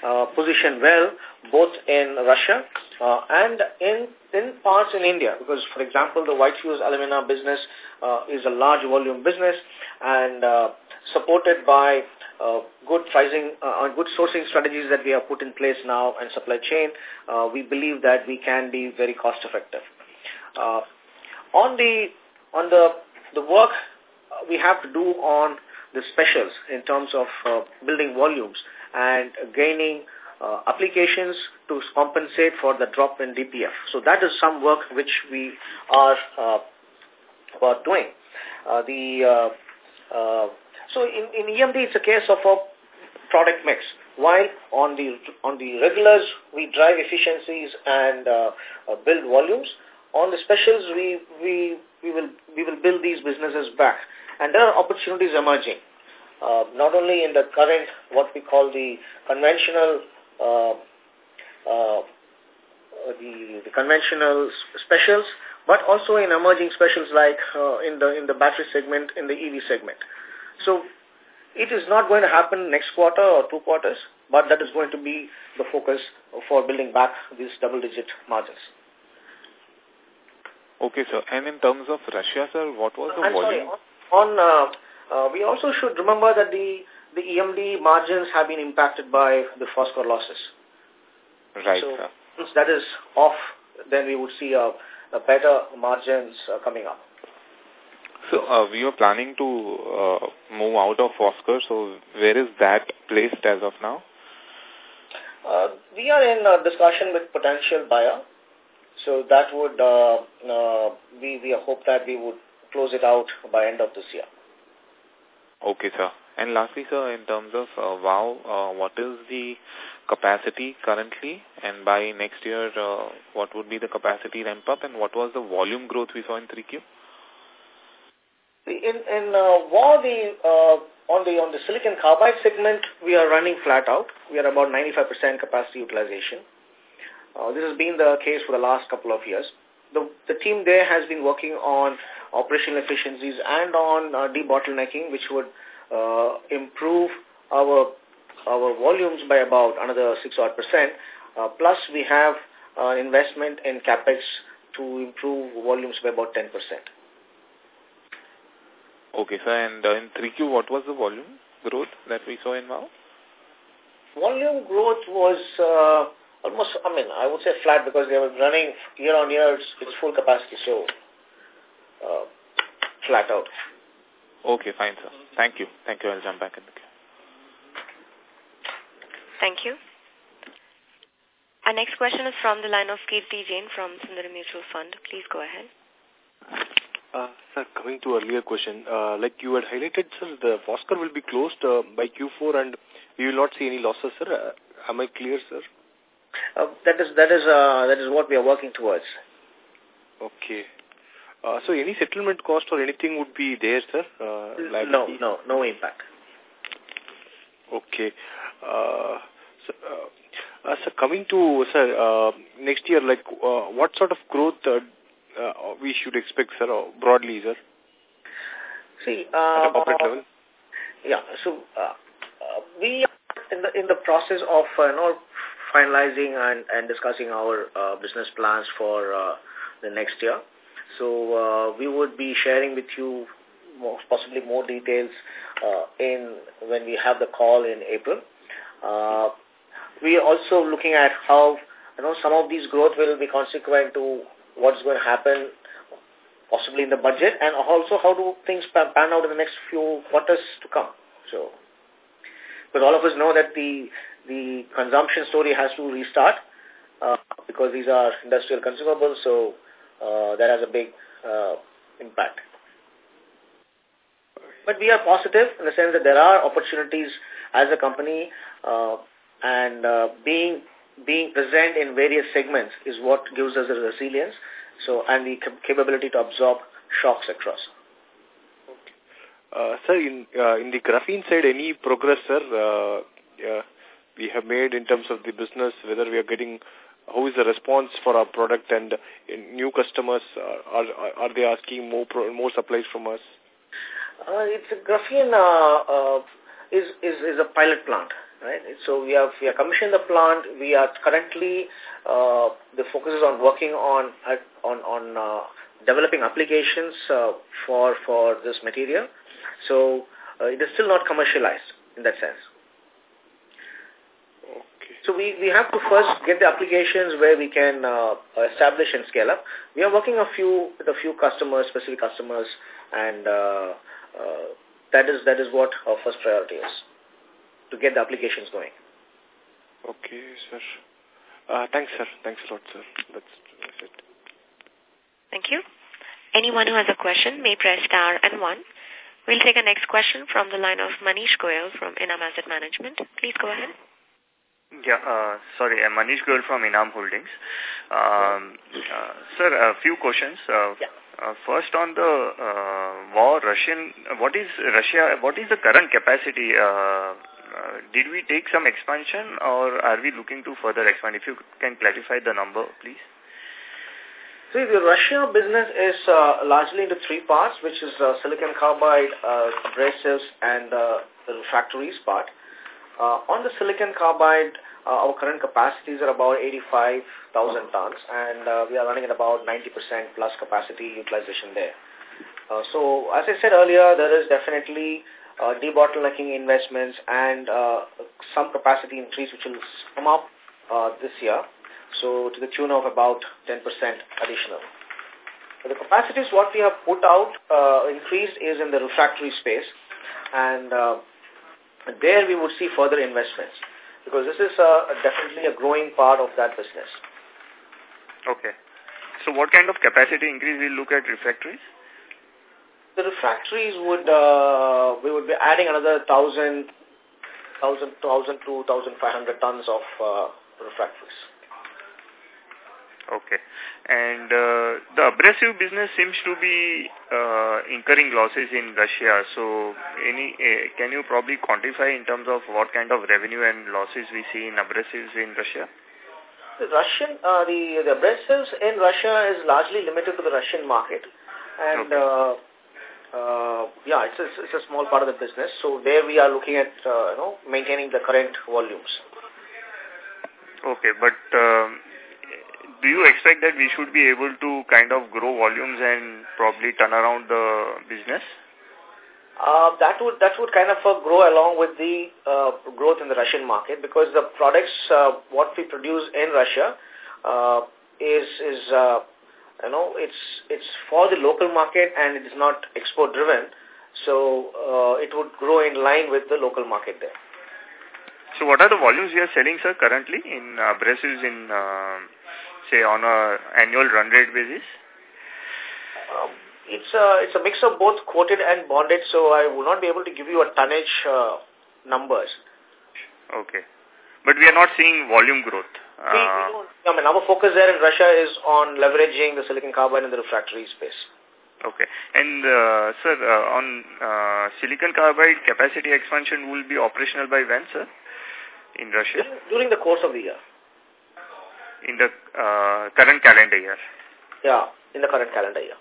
uh, positioned well, both in Russia uh, and in in parts in India. Because, for example, the white fuse alumina business uh, is a large volume business and uh, supported by uh, good pricing, uh, good sourcing strategies that we have put in place now and supply chain, uh, we believe that we can be very cost effective. Uh, on the on the the work we have to do on the specials in terms of uh, building volumes and gaining uh, applications to compensate for the drop in DPF. So that is some work which we are, uh, are doing. Uh, the uh, uh, so in, in EMD, it's a case of a product mix. While on the on the regulars, we drive efficiencies and uh, uh, build volumes. On the specials, we we we will we will build these businesses back, and there are opportunities emerging. Uh, not only in the current what we call the conventional uh, uh, the the conventional specials, but also in emerging specials like uh, in the in the battery segment, in the EV segment. So it is not going to happen next quarter or two quarters, but that is going to be the focus for building back these double-digit margins. Okay, sir. And in terms of Russia, sir, what was the I'm volume? Sorry, on, uh, uh, we also should remember that the, the EMD margins have been impacted by the Foskor losses. Right, so, sir. once that is off, then we would see a, a better margins uh, coming up. So uh, we were planning to uh, move out of Foskor. So where is that placed as of now? Uh, we are in a discussion with potential buyer. So that would, uh, uh, we, we hope that we would close it out by end of this year. Okay, sir. And lastly, sir, in terms of uh, VAW, uh, what is the capacity currently? And by next year, uh, what would be the capacity ramp up? And what was the volume growth we saw in 3Q? In in uh, VAW, the uh, on the on the silicon carbide segment, we are running flat out. We are about 95% capacity utilization. Uh, this has been the case for the last couple of years. The the team there has been working on operational efficiencies and on uh, debottlenecking, which would uh, improve our our volumes by about another six odd percent. Uh, plus, we have uh, investment in capex to improve volumes by about 10 percent. Okay, sir. And uh, in 3Q, what was the volume growth that we saw in VAW? Volume growth was uh, almost, I mean, I would say flat because they were running year on year, it's, it's full capacity, so uh, flat out. Okay, fine, sir. Thank you. Thank you. I'll jump back in the queue. Thank you. Our next question is from the line of Kirti Jain from Sundaram Mutual Fund. Please go ahead. Uh, sir, coming to earlier question, uh, like you had highlighted, sir, the Foskor will be closed uh, by Q4 and we will not see any losses, sir. Uh, am I clear, sir? Uh, that is that is uh, that is what we are working towards. Okay. Uh, so any settlement cost or anything would be there, sir? Uh, no, no, no impact. Okay. Uh, so, uh, uh, sir, coming to sir uh, next year, like uh, what sort of growth uh, uh, we should expect, sir, uh, broadly, sir? See, uh, at a corporate uh, level. Yeah. So uh, uh, we are in the in the process of uh, you know finalizing and and discussing our uh, business plans for uh, the next year. So uh, we would be sharing with you possibly more details uh, in when we have the call in April. Uh, we are also looking at how you know some of these growth will be consequent to what's going to happen possibly in the budget and also how do things pan out in the next few quarters to come. So, because all of us know that the the consumption story has to restart uh, because these are industrial consumables, so uh, that has a big uh, impact. But we are positive in the sense that there are opportunities as a company uh, and uh, being being present in various segments is what gives us the resilience so and the capability to absorb shocks across. Uh, sir, in, uh, in the graphene side, any progress, sir, uh, we have made in terms of the business, whether we are getting, how is the response for our product and new customers, are, are, are they asking more pro, more supplies from us? Uh, it's a graphene uh, uh, is, is, is a pilot plant right? So we have we have commissioned the plant. We are currently uh, the focus is on working on on on uh, developing applications uh, for for this material. So uh, it is still not commercialized in that sense. Okay. So we, we have to first get the applications where we can uh, establish and scale up. We are working a few with a few customers, specific customers, and uh, uh, that is that is what our first priority is to get the applications going. Okay, sir. Uh, thanks, sir. Thanks a lot, sir. That's, that's it. Thank you. Anyone who has a question may press star and one. We'll take a next question from the line of Manish Goyal from Enam Asset Management. Please go ahead. Yeah, uh, sorry, I'm Manish Goyal from Enam Holdings. Um, uh, sir, a few questions. Uh, yeah. Uh, first on the uh, war, Russian, what is Russia, what is the current capacity uh, uh, did we take some expansion or are we looking to further expand? If you can clarify the number, please. See, the Russia business is uh, largely into three parts, which is uh, silicon carbide, uh, abrasives, and uh, the refractories part. Uh, on the silicon carbide, uh, our current capacities are about 85,000 tons, and uh, we are running at about 90% plus capacity utilization there. Uh, so, as I said earlier, there is definitely uh, debottlenecking investments and uh, some capacity increase which will come up uh, this year. So to the tune of about 10% additional. So the capacities what we have put out uh, increased is in the refractory space and uh, there we would see further investments because this is uh, definitely a growing part of that business. Okay. So what kind of capacity increase will look at refractories? the refractories would uh, we would be adding another thousand, thousand, thousand to thousand five hundred tons of uh, refractories. Okay. And uh, the abrasive business seems to be uh, incurring losses in Russia. So, any uh, can you probably quantify in terms of what kind of revenue and losses we see in abrasives in Russia? The Russian, uh, the, the abrasives in Russia is largely limited to the Russian market. And okay. uh, uh, yeah, it's a, it's a small part of the business. So there we are looking at, uh, you know, maintaining the current volumes. Okay, but um, do you expect that we should be able to kind of grow volumes and probably turn around the business? Uh, that would that would kind of uh, grow along with the uh, growth in the Russian market because the products uh, what we produce in Russia uh, is is uh, you know it's it's for the local market and it is not export driven, so uh, it would grow in line with the local market there. So what are the volumes we are selling, sir, currently in uh, abrasives in, uh, say, on a annual run rate basis? Um, it's a, it's a mix of both coated and bonded, so I will not be able to give you a tonnage uh, numbers. Okay. But we are not seeing volume growth. Uh, we, we uh, don't, I mean, our focus there in Russia is on leveraging the silicon carbide in the refractory space. Okay. And, uh, sir, uh, on uh, silicon carbide capacity expansion will be operational by when, sir? in Russia? During the course of the year. In the uh, current calendar year? Yeah, in the current calendar year.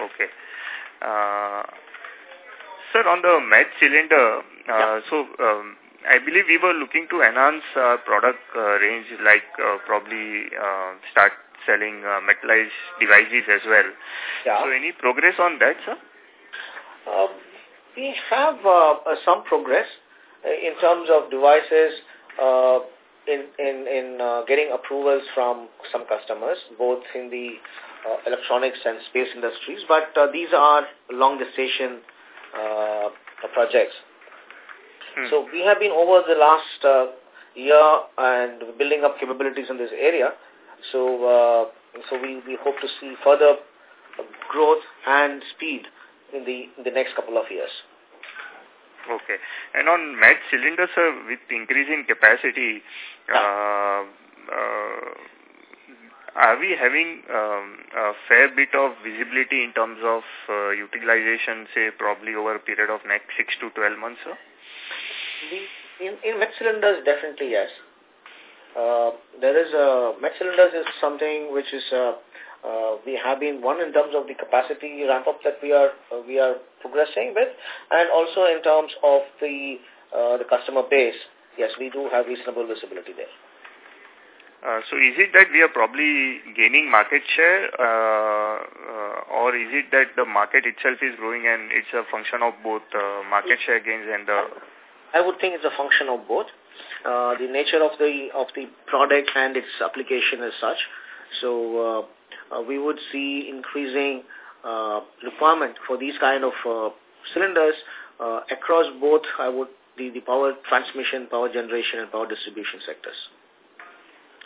Okay. Uh, sir, on the match cylinder, uh, yeah. so um, I believe we were looking to enhance our product uh, range, like uh, probably uh, start selling uh, metallized devices as well. Yeah. So any progress on that, sir? Um, we have uh, some progress. Uh, in terms of devices, uh, in in in uh, getting approvals from some customers, both in the uh, electronics and space industries. But uh, these are long gestation uh, projects. Hmm. So we have been over the last uh, year and building up capabilities in this area. So uh, so we we hope to see further growth and speed in the in the next couple of years. Okay. And on match cylinders, sir, with increasing capacity, uh, uh, are we having um, a fair bit of visibility in terms of uh, utilization, say, probably over a period of next 6 to 12 months, sir? In, in match cylinders, definitely yes. Uh, there is a, match cylinders is something which is uh, uh, we have been one in terms of the capacity ramp up that we are uh, we are progressing with, and also in terms of the uh, the customer base. Yes, we do have reasonable visibility there. Uh, so is it that we are probably gaining market share uh, uh, or is it that the market itself is growing and it's a function of both uh, market share gains and the... I would think it's a function of both. Uh, the nature of the of the product and its application is such. So uh, uh, we would see increasing uh, requirement for these kind of uh, cylinders uh, across both I would the, the power transmission, power generation and power distribution sectors.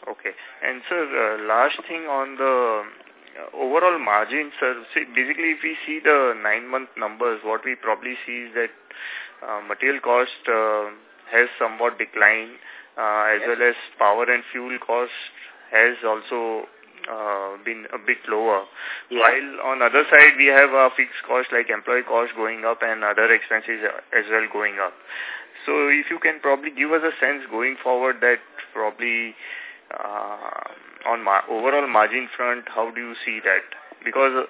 Okay. And sir, uh, last thing on the uh, overall margin, sir, see, basically if we see the nine-month numbers, what we probably see is that uh, material cost uh, has somewhat declined, uh, as yes. well as power and fuel cost has also uh, been a bit lower. Yeah. While on other side, we have a fixed cost like employee cost going up and other expenses as well going up. So if you can probably give us a sense going forward that probably uh, on ma overall margin front, how do you see that? Because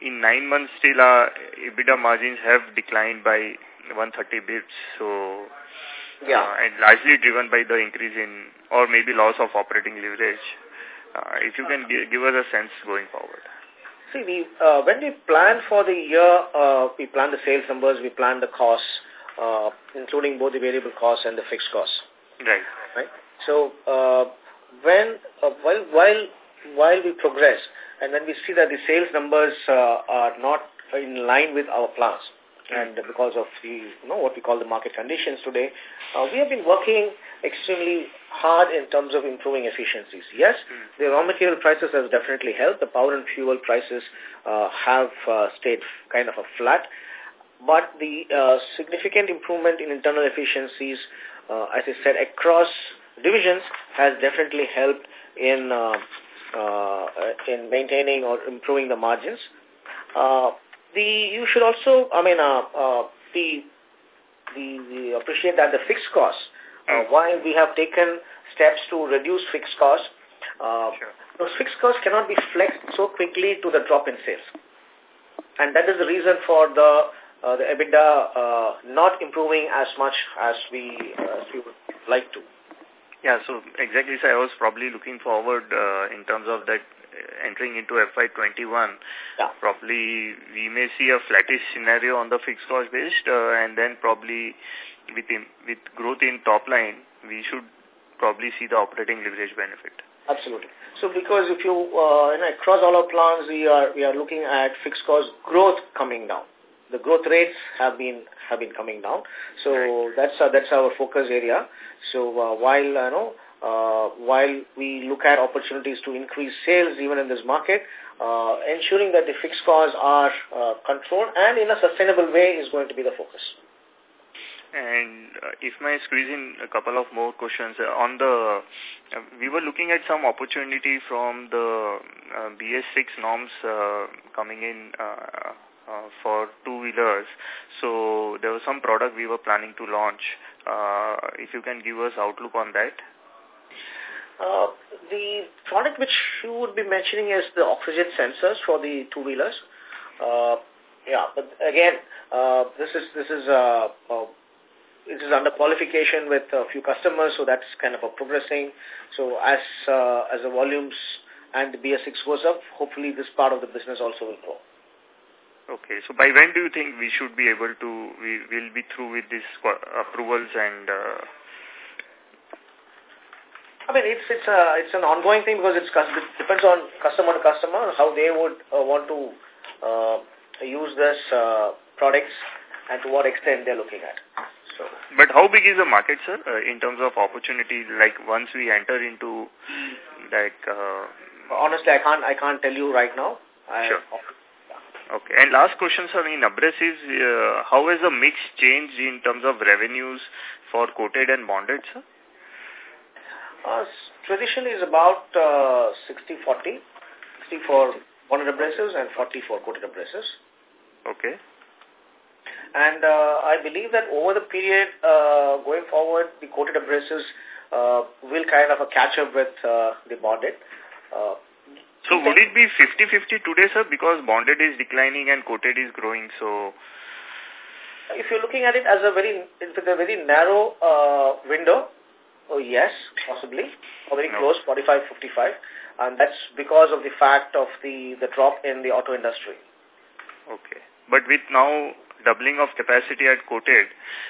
in nine months still our EBITDA margins have declined by 130 bits. So yeah. Uh, and largely driven by the increase in or maybe loss of operating leverage. Uh, if you can give us a sense going forward. See, we, uh, when we plan for the year, uh, we plan the sales numbers, we plan the costs, uh, including both the variable costs and the fixed costs. Right. Right. So, uh, when uh, while while while we progress, and when we see that the sales numbers uh, are not in line with our plans, and because of the you know what we call the market conditions today, uh, we have been working extremely hard in terms of improving efficiencies. Yes, mm. the raw material prices has definitely helped. The power and fuel prices uh, have uh, stayed kind of a flat, but the uh, significant improvement in internal efficiencies, uh, as I said, across divisions has definitely helped in uh, uh, in maintaining or improving the margins. Uh, the you should also, I mean, uh, uh, the, the, the appreciate that the fixed costs, uh, while we have taken steps to reduce fixed costs, uh, sure. those fixed costs cannot be flexed so quickly to the drop in sales. And that is the reason for the uh, the EBITDA uh, not improving as much as we, uh, as we would like to. Yeah, so exactly, so I was probably looking forward uh, in terms of that entering into FY21, yeah. probably we may see a flattish scenario on the fixed cost based uh, and then probably with, in, with growth in top line, we should probably see the operating leverage benefit. Absolutely. So because if you, uh, you know, across all our plants, we are, we are looking at fixed cost growth coming down. The growth rates have been, have been coming down. So that's, uh, that's our focus area. So uh, while, you know, uh, while we look at opportunities to increase sales even in this market, uh, ensuring that the fixed costs are uh, controlled and in a sustainable way is going to be the focus. And uh, if I squeeze in a couple of more questions uh, on the, uh, we were looking at some opportunity from the uh, BS6 norms uh, coming in uh, uh, for two-wheelers. So there was some product we were planning to launch. Uh, if you can give us outlook on that. Uh, the product which you would be mentioning is the oxygen sensors for the two-wheelers. Uh, yeah, but again, uh, this is this is uh, uh, it is under qualification with a few customers, so that's kind of a progressing. So as uh, as the volumes and the BS6 goes up, hopefully this part of the business also will grow. Okay, so by when do you think we should be able to, we will be through with these approvals and... Uh... I mean, it's it's a it's an ongoing thing because it's it depends on customer to customer how they would uh, want to uh, use this uh, products and to what extent they're looking at. So, but how big is the market, sir, uh, in terms of opportunity? Like once we enter into, like. Uh, Honestly, I can't. I can't tell you right now. I, sure. Okay. And last question, sir, in abrasives, uh, how has the mix changed in terms of revenues for coated and bonded, sir? Uh, traditionally is about 60-40, uh, 60 for bonded abrasives and 40 for coated abrasives. Okay. And uh, I believe that over the period uh, going forward, the coated abrasives uh, will kind of catch up with uh, the bonded. Uh, so would it be 50-50 today, sir, because bonded is declining and coated is growing, so... If you're looking at it as a very, with a very narrow uh, window, oh yes, possibly, or very no. close, 45-55, and that's because of the fact of the, the drop in the auto industry. Okay. But with now doubling of capacity at coated,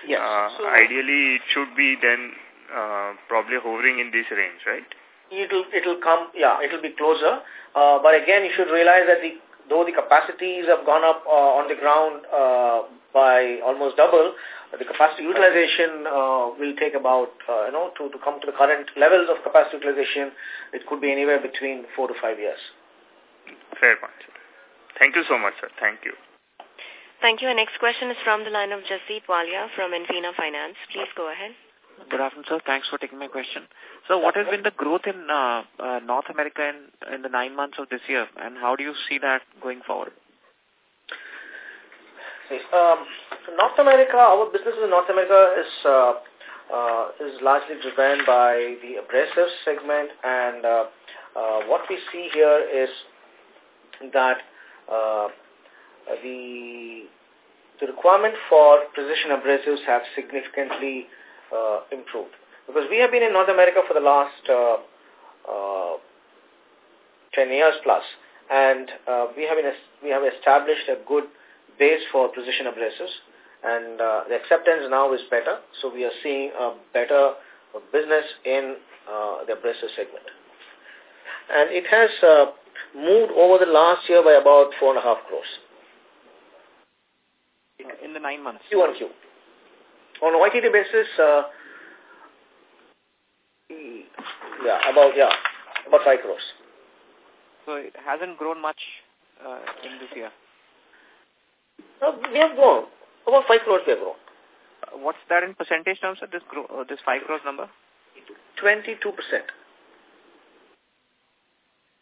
yes. Uh, so, ideally it should be then uh, probably hovering in this range, right? It'll it'll come, yeah, it'll be closer. Uh, but again, you should realize that the though the capacities have gone up uh, on the ground uh, by almost double, the capacity utilization uh, will take about, uh, you know, to, to come to the current levels of capacity utilization, it could be anywhere between four to five years. Fair point. Thank you so much, sir. Thank you. Thank you. Our next question is from the line of Jasdeep Walia from Infina Finance. Please go ahead. Good afternoon, sir. Thanks for taking my question. So what has been the growth in uh, uh, North America in, in the nine months of this year, and how do you see that going forward? Um, North America, our business in North America is uh, uh, is largely driven by the abrasive segment, and uh, uh, what we see here is that uh, the the requirement for precision abrasives have significantly uh, improved. Because we have been in North America for the last uh, uh, 10 years plus, and uh, we, have been, we have established a good base for precision abrasives, and uh, the acceptance now is better, so we are seeing a better business in uh, the abrasive segment. And it has uh, moved over the last year by about four and a half crores. In the nine months? Q1Q. On a YTD basis, uh, yeah, about, yeah, about 5 crores. So it hasn't grown much uh, in this year? No, we have grown. About 5 crores we have grown. Uh, what's that in percentage terms, sir, this, grow, uh, this 5 crores number? 22%.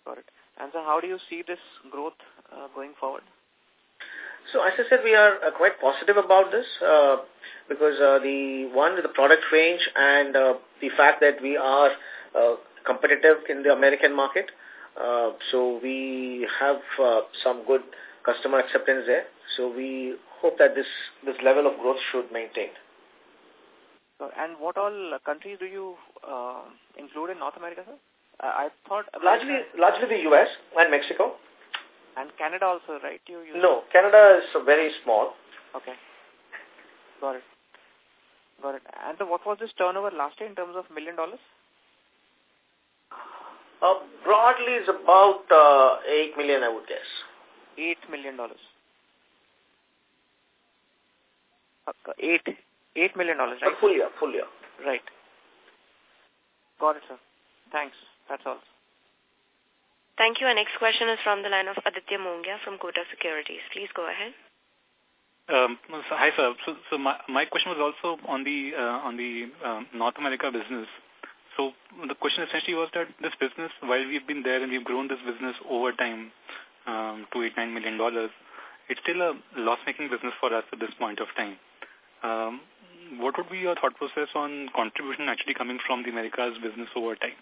Got it. And so how do you see this growth uh, going forward? So as I said, we are uh, quite positive about this uh, because uh, the one, the product range and uh, the fact that we are uh, competitive in the American market. Uh, so we have uh, some good customer acceptance there. So we hope that this, this level of growth should maintain. and what all countries do you uh, include in North America, sir? I thought... Largely, largely the U.S. and Mexico. And Canada also, right? You no, Canada is very small. Okay. Got it. Got it. And the, what was this turnover last year in terms of million dollars? Uh, broadly is about uh, 8 million, I would guess. 8 million dollars. Uh, 8, 8 million dollars, right? full year, full year. Right. Got it, sir. Thanks. That's all. Thank you. Our next question is from the line of Aditya Mongia from Kotak Securities. Please go ahead. Um, so, hi, sir. So, so my, my question was also on the uh, on the um, North America business. So the question essentially was that this business, while we've been there and we've grown this business over time um, to eight nine million dollars, it's still a loss-making business for us at this point of time. Um, what would be your thought process on contribution actually coming from the Americas business over time?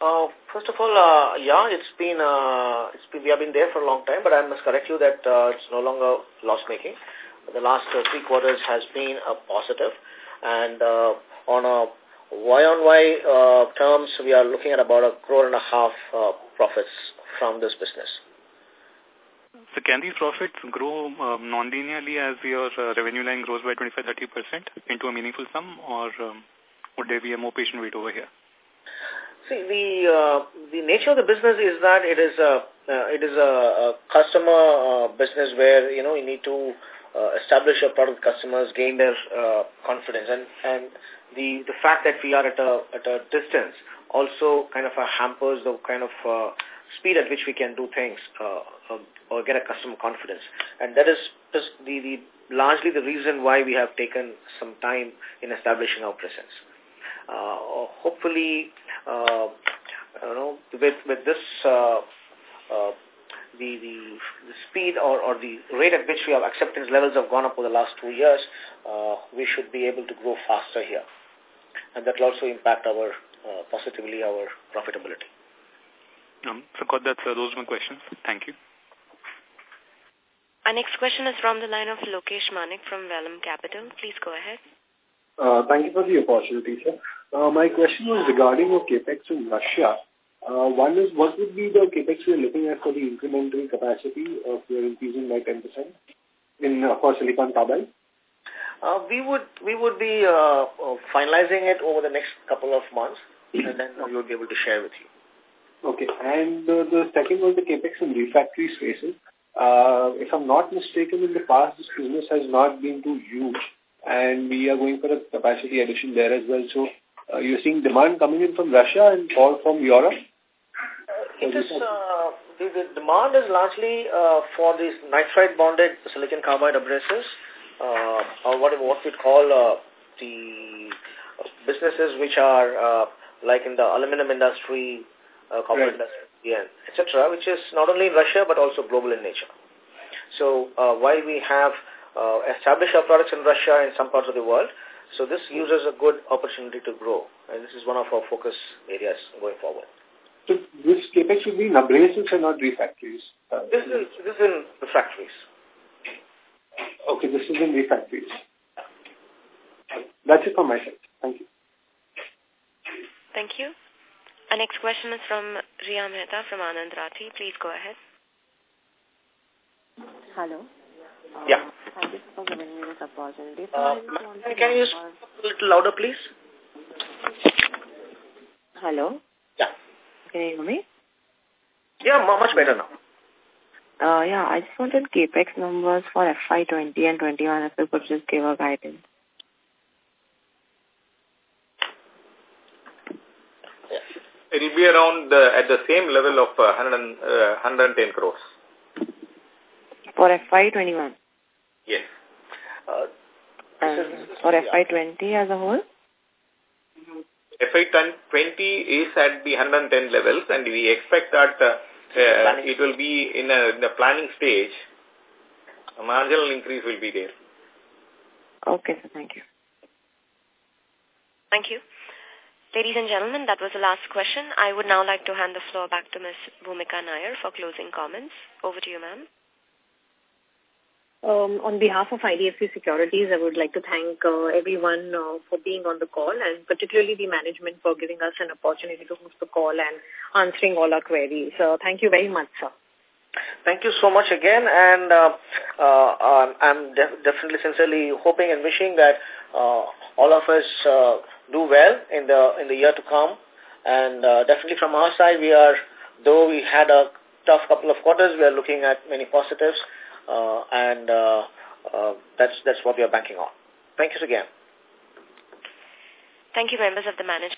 Uh, first of all, uh, yeah, it's been, uh, it's been, we have been there for a long time, but I must correct you that uh, it's no longer loss-making. The last uh, three quarters has been a positive, and uh, on a Y-on-Y uh, terms, we are looking at about a crore and a half uh, profits from this business. So can these profits grow um, non-linearly as your uh, revenue line grows by 25-30% into a meaningful sum, or um, would there be a more patient wait over here? See, the uh, the nature of the business is that it is a uh, it is a, a customer uh, business where you know you need to uh, establish your product customers, gain their uh, confidence, and and the the fact that we are at a at a distance also kind of uh, hampers the kind of uh, speed at which we can do things uh, uh, or get a customer confidence, and that is just the the largely the reason why we have taken some time in establishing our presence. Uh, hopefully, uh, you know, with with this uh, uh, the, the the speed or or the rate at which we have acceptance levels have gone up over the last two years, uh, we should be able to grow faster here, and that will also impact our uh, positively our profitability. Um, so, got that, sir. Those are my questions. Thank you. Our next question is from the line of Lokesh Manik from Vallum Capital. Please go ahead. Uh, thank you for the opportunity, sir. Uh, my question was regarding your capex in Russia. Uh, one is, what would be the capex we are looking at for the incremental capacity of your increasing by 10% in uh, for silicon carbide? Uh, we would we would be uh, uh, finalizing it over the next couple of months, and then we would be able to share with you. Okay, and uh, the second was the capex in refractory spaces. Uh, if I'm not mistaken, in the past, this business has not been too huge, and we are going for a capacity addition there as well. So, uh, you're seeing demand coming in from Russia and all from Europe? It is, uh, the, the demand is largely uh, for these nitride bonded silicon carbide abrasives, uh, or what, what we call uh, the businesses which are uh, like in the aluminum industry, uh, copper right. industry, yeah, etc., which is not only in Russia but also global in nature. So uh, while we have uh, established our products in Russia and some parts of the world, so this gives us a good opportunity to grow, and this is one of our focus areas going forward. So this capex will be in abrasives and not refractories? Uh, this is this is in refractories. Okay, this is in refractories. That's it from my side. Thank you. Thank you. Our next question is from Riya Mehta from Anand Rathi. Please go ahead. Hello. Yeah. Thank you for giving me this opportunity. Uh, can you speak a little louder, please? Hello. Yeah. Can you hear me? Yeah, much better now. Uh, yeah, I just wanted capex numbers for FY20 and 21 if you could just give a guidance. It will be around the, at the same level of uh, 100, uh, 110 crores. For FY21? Yes. Uh, and for FY20 as a whole? FY20 is at the 110 levels and we expect that uh, uh, it will be in, a, in the planning stage. A marginal increase will be there. Okay, sir. Thank you. Thank you. Ladies and gentlemen, that was the last question. I would now like to hand the floor back to Ms. Bhumika Nair for closing comments. Over to you, ma'am. Um, on behalf of IDFC Securities, I would like to thank uh, everyone uh, for being on the call and particularly the management for giving us an opportunity to host the call and answering all our queries. So thank you very much, sir. Thank you so much again, and uh, uh, um, I'm def definitely sincerely hoping and wishing that uh, all of us uh, do well in the in the year to come. And uh, definitely from our side, we are, though we had a tough couple of quarters, we are looking at many positives uh, and uh, uh, that's that's what we are banking on. Thank you again. Thank you, members of the management.